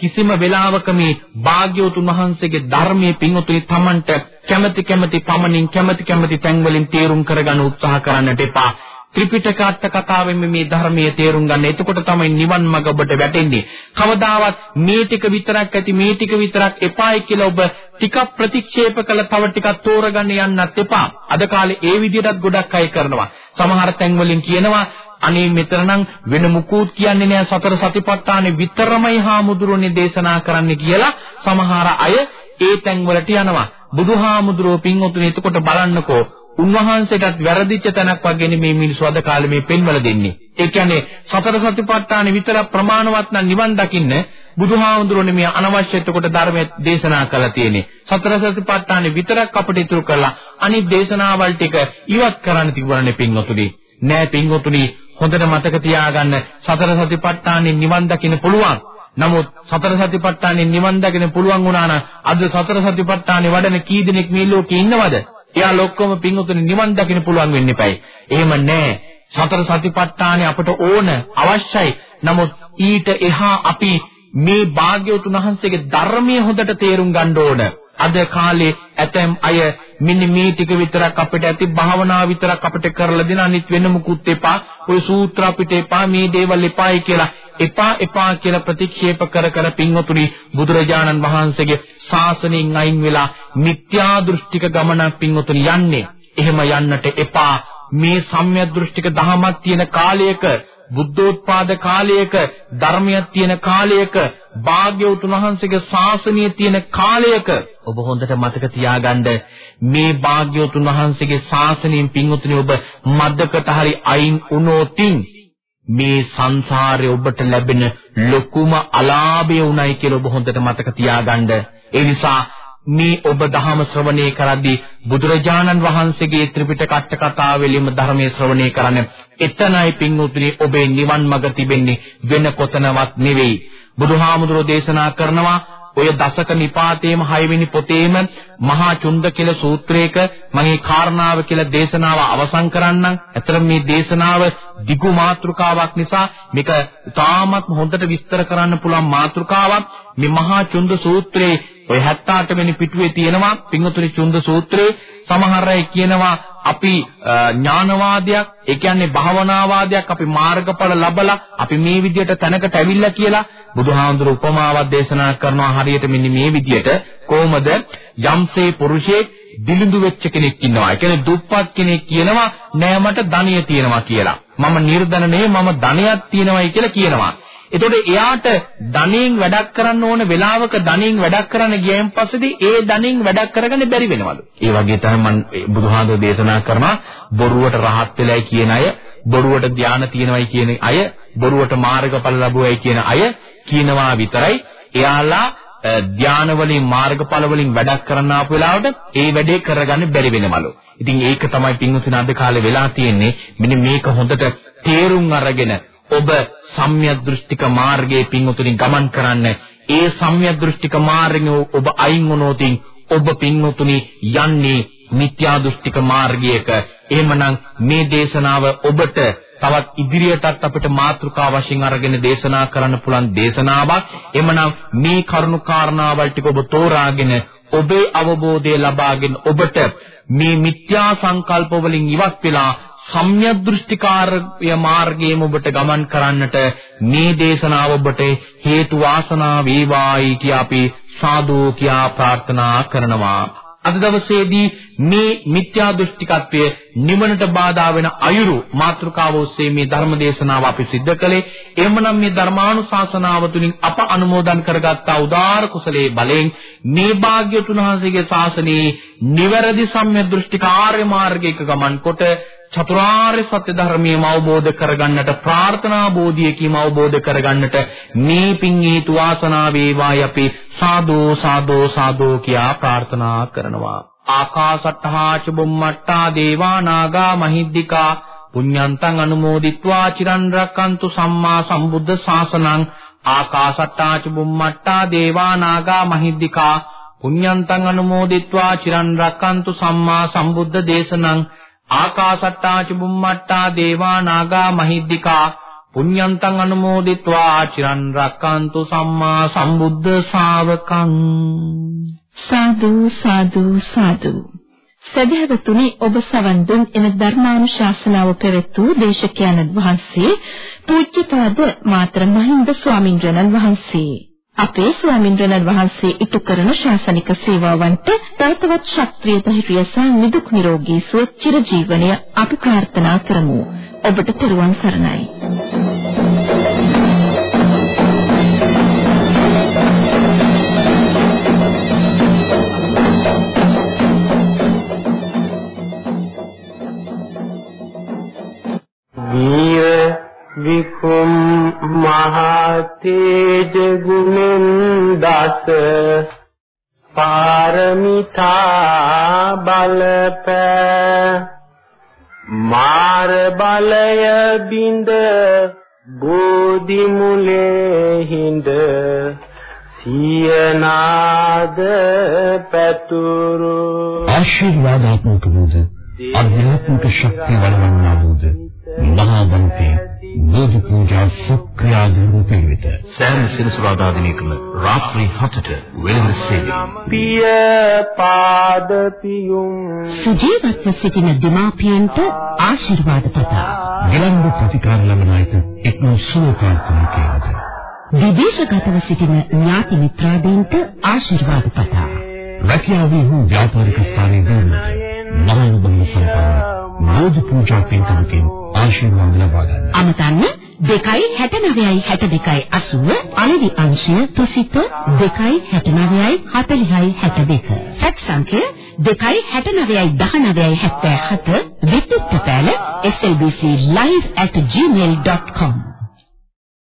කිසිම වෙලාවක මේ භාග්‍යවතුන් වහන්සේගේ ධර්මයේ පින්වතුනි Tamanට කැමැති කැමැති පමණින් කැමැති කැමැති තැන්වලින් තේරුම් කරගන්න උත්සාහ කරන්නට එපා. ත්‍රිපිටක අට කතාවෙන් මේ ධර්මයේ තේරුම් ගන්න. එතකොට තමයි නිවන් මඟ ඔබට වැටෙන්නේ. කවදාවත් මේ ටික විතරක් ඇති මේ ටික විතරක් එපායි කියලා ඔබ ටිකක් ප්‍රතික්ෂේප කළ තව ටිකක් තෝරගන්න යන්නත් එපා. අද කාලේ ඒ විදිහටත් ගොඩක් අය කරනවා. සමහර තැන්වලින් කියනවා අනේ මෙතරනම් වෙන මුකුත් කියන්නේ නෑ සතර සතිපට්ඨානෙ විතරමයි හාමුදුරනේ දේශනා කරන්න කියලා සමහර අය ඒ තැන්වලට යනවා. බුදුහාමුදුරුවෝ පින්වතුනි එතකොට බලන්නකෝ උන්වහන්සේටත් වැරදිච්ච තැනක් වගේ මේ මිනිස්සු අද කාලේ මේ පෙන්වල දෙන්නේ. ඒ කියන්නේ සතර සතිපට්ඨාන විතර ප්‍රමාණවත් නම් නිවන් දකින්න බුදුහාමුදුරනේ මේ අනවශ්‍ය එතකොට ධර්මයේ දේශනා කළා තියෙන්නේ. සතර සතිපට්ඨාන විතරක් අපිට ඉතුරු කරලා අනිත් දේශනාවල් ටික ඉවත් කරන්න තිබුණනේ පින්වතුනි. නෑ පින්වතුනි හොඳට මතක තියාගන්න සතර සතිපට්ඨානෙ නිවන් දකින්න පුළුවන්. නමුත් සතර සතිපට්ඨානෙ නිවන් දකින්න පුළුවන් වුණා නම් අද සතර සතිපට්ඨානෙ වඩන කී දෙනෙක් මේ ලෝකේ ඉන්නවද? එයාලා ඔක්කොම පින්වතුනි නිවන් දකින්න පුළුවන් වෙන්න එපයි. එහෙම නෑ. සතර සතිපට්ඨානෙ අපට ඕන අවශ්‍යයි. නමුත් ඊට එහා අපි මේ භාග්‍යවතුන් වහන්සේගේ ධර්මයේ හොඳට තේරුම් ගන්න ඕන. අද කාලේ ඇතැම් අය මෙන්න මේ ටික විතරක් අපිට ඇති භාවනාව විතරක් අපිට කරලා දෙන අනිත් වෙන මුකුත් එපා. ওই සූත්‍ර අපිට එපා මේ දේවල් එපායි කියලා එපා එපා කියලා ප්‍රතික්ෂේප කර කර පින්වතුනි බුදුරජාණන් වහන්සේගේ ශාසනයෙන් අයින් වෙලා මිත්‍යා දෘෂ්ටික ගමනක් පින්වතුනි යන්නේ. එහෙම යන්නට එපා. මේ සම්‍යක් දෘෂ්ටික දහමක් තියෙන කාලයක බුද්ධෝත්පාද කාලයක ධර්මයක් තියෙන කාලයක භාග්‍යවතුන් වහන්සේගේ ශාසනය තියෙන කාලයක ඔබ හොඳට මතක තියාගන්න මේ භාග්‍යවතුන් වහන්සේගේ ශාසනයෙන් පින්වතුනි ඔබ මද්දකට හරි අයින් වුණොතින් මේ සංසාරේ ඔබට ලැබෙන ලොකුම අලාභය උණයි කියලා ඔබ හොඳට මතක තියාගන්න. ඒ නිසා මේ ඔබ දහම ශ්‍රවණය කරද්දී බුදුරජාණන් වහන්සේගේ ත්‍රිපිටක අට කතාවෙලිම ධර්මයේ ශ්‍රවණය කරන්න එතනයි පින්වතුනි ඔබේ නිවන් මඟ තිබෙන්නේ වෙන කොතනවත් නෙවෙයි. බුදුහාමුදුරෝ දේශනා කරනවා ඔය දසක නිපාතේම 6 වෙනි පොතේම මහා චුන්ද කියලා සූත්‍රයක මගේ කාරණාව කියලා දේශනාව අවසන් කරන්නම්. ඇත්තට මේ දේශනාව දිගු මාතෘකාවක් නිසා මේක තාමත් හොඳට විස්තර කරන්න පුළුවන් මාතෘකාවක්. මේ මහා චුන්ද සූත්‍රයේ ඔය 78 වෙනි පිටුවේ තියෙනවා පිංගුතුනි චුන්ද සූත්‍රයේ සමහර අය කියනවා අපි ඥානවාදයක් ඒ කියන්නේ භාවනාවාදයක් අපි මාර්ගඵල ලබලා අපි මේ විදියට තැනකට ඇවිල්ලා කියලා බුදුහාමුදුරු උපමාවක් දේශනා කරනවා හරියට මෙන්න මේ විදියට කොහොමද යම්සේ පුරුෂයෙක් දිලිඳු වෙච්ච කෙනෙක් ඉන්නවා. ඒ කියන්නේ දුප්පත් කෙනෙක් කියනවා නෑ මට ධනිය තියෙනවා කියලා. මම නිර්ධන නෙවෙයි මම ධනයක් තියෙනවායි කියලා කියනවා. එතකොට එයාට ධනෙන් වැඩක් කරන්න ඕන වෙලාවක ධනෙන් වැඩක් කරන්න ගියන් පස්සේදී ඒ ධනෙන් වැඩක් කරගන්න බැරි වෙනවලු. ඒ වගේ තමයි මම බුදුහාමුදුරේ දේශනා කරනවා බොරුවට රහත් වෙලයි කියන අය, බොරුවට ධානය තියෙනවයි කියන අය, බොරුවට මාර්ගඵල ලැබුවයි කියන අය කියනවා විතරයි. එයාලා ධානය වලින් මාර්ගඵල වලින් වැඩක් කරන්න ආපු වෙලාවට ඒ වැඩේ කරගන්න බැරි වෙනවලු. ඉතින් ඒක තමයි පින්වතුනි අද කාලේ වෙලා තියෙන්නේ. මෙන්න මේක හොඳට තේරුම් අරගෙන ඔබ සම්‍යක් දෘෂ්ටික මාර්ගයේ පින්වතුනි ගමන් කරන්න. ඒ සම්‍යක් දෘෂ්ටික මාර්ගෙන් ඔබ අයින් වුණොතින් ඔබ පින්වතුනි යන්නේ මිත්‍යා දෘෂ්ටික මාර්ගයක. එහෙමනම් මේ දේශනාව ඔබට තවත් ඉදිරියටත් අපිට මාතෘකා වශයෙන් අරගෙන දේශනා කරන්න පුළුවන් දේශනාවක්. එමනම් මේ කරුණු කාරණාවල් ටික ඔබ තෝරාගෙන ඔබේ අවබෝධය ලබාගෙන ඔබට මේ මිත්‍යා සංකල්ප වලින් ඉවත් වෙලා සම්‍යක් දෘෂ්ටිකාරය මාර්ගයේම ඔබට ගමන් කරන්නට මේ දේශනාව ඔබට හේතු වාසනා වේවායි කියා අපි සාදු කියා ප්‍රාර්ථනා කරනවා අද දවසේදී මේ මිත්‍යා දෘෂ්ටිකත්වය නිවනට බාධා වෙන අයුරු මාතෘකාව ඔස්සේ මේ ධර්ම දේශනාව අපි සිද්ධ කළේ. එහෙමනම් මේ ධර්මානුශාසනාව තුළින් අප අනුමෝදන් කරගත්තා උදාාර කුසලයේ බලයෙන් මේ භාග්‍යතුන් වහන්සේගේ ශාසනයේ නිවැරදි සම්‍යක් දෘෂ්ටික ආර්ය මාර්ගයක ගමන් කොට චතුරාර්ය සත්‍ය ධර්මියම අවබෝධ කරගන්නට ප්‍රාර්ථනා බෝධියකීම අවබෝධ කරගන්නට මේ පිං හේතු වාසනා වේවායි අපි සාදු සාදු සාදු කියා ප්‍රාර්ථනා කරනවා. ආකාසට්ටහා චුම්මට්ටා දේවා නාග මහිද්దికා පුඤ්ඤන්තං අනුමෝදිත්වා චිරන් රැක්කන්තු සම්මා සම්බුද්ධ ශාසනං. ආකාසට්ටා චුම්මට්ටා දේවා නාග මහිද්దికා පුඤ්ඤන්තං අනුමෝදිත්වා චිරන් රැක්කන්තු සම්මා සම්බුද්ධ දේශනං. ආකාසට්ටා ච බුම්මට්ටා දේවා නාග මහිද්దికා පුඤ්ඤන්තං අනුමෝදිත්වා චිරන් රැක්කන්තු සම්මා සම්බුද්ධ ශාවකං
සාදු සාදු සාදු. සදහවතුනි ඔබ සවන් දුන් එන ධර්මානුශාසනාව පෙරතු දේශකයන්න් වහන්සේ පූජ්‍යපාද මාතර මහින්ද ස්වාමින්වයන් වහන්සේ. අපේ ස්වාමින්වයන් වහන්සේ ඉටු කරන ශාසනික සේවාවන්ට තවතවත් ශක්තිය ධෛර්යය සහ නිදුක් නිරෝගී සුව චිරජීවනය අපි ප්‍රාර්ථනා කරමු. ඔබට තෙරුවන් සරණයි.
පාරමිතා බලප. මාර බලය බින්ද බෝධි මුලේ හිඳ. සියනාද පැතුරු.
ආශිර්වාදාත්මක වූද අධ්‍යාත්මික ශක්තිය වඩවන්නා වූද මහා වන්තේ බෝධි පූජා සුක්‍රියා ධර්ම පිළිවෙත
සෑම සිනසුරාදා දිනකම රාත්‍රී 7ට වෙළඳ සේවය.
පිය පාද පියුම්.
සුජීවත්ව සිටින දෙමාපියන්ට ආශිර්වාද පතා
විලම්භ ප්‍රතිකාර ලබන අයට එක්ම සුව ප්‍රාර්ථනා කියනද
විදේශගතව සිටින ඥාති මිත්‍රාදීන්ට ආශිර්වාද පතා
රැකියාවේ හෝ ව්‍යාපාරික ස්ථානයේ දරුවන්ට මහානුභව සම්පන්න බෝධි පූජා පින්කමකින් ආශිර්වාද ලබා ගන්න.
අමතන්න 269යි 62යි 80 අලෙවි අංශය තුසිත 269යි 40යි 72 ෆැක්ස් සංඛ්‍ය 269යි 19යි 77 විද්‍යුත් පැල slbc live@gmail.com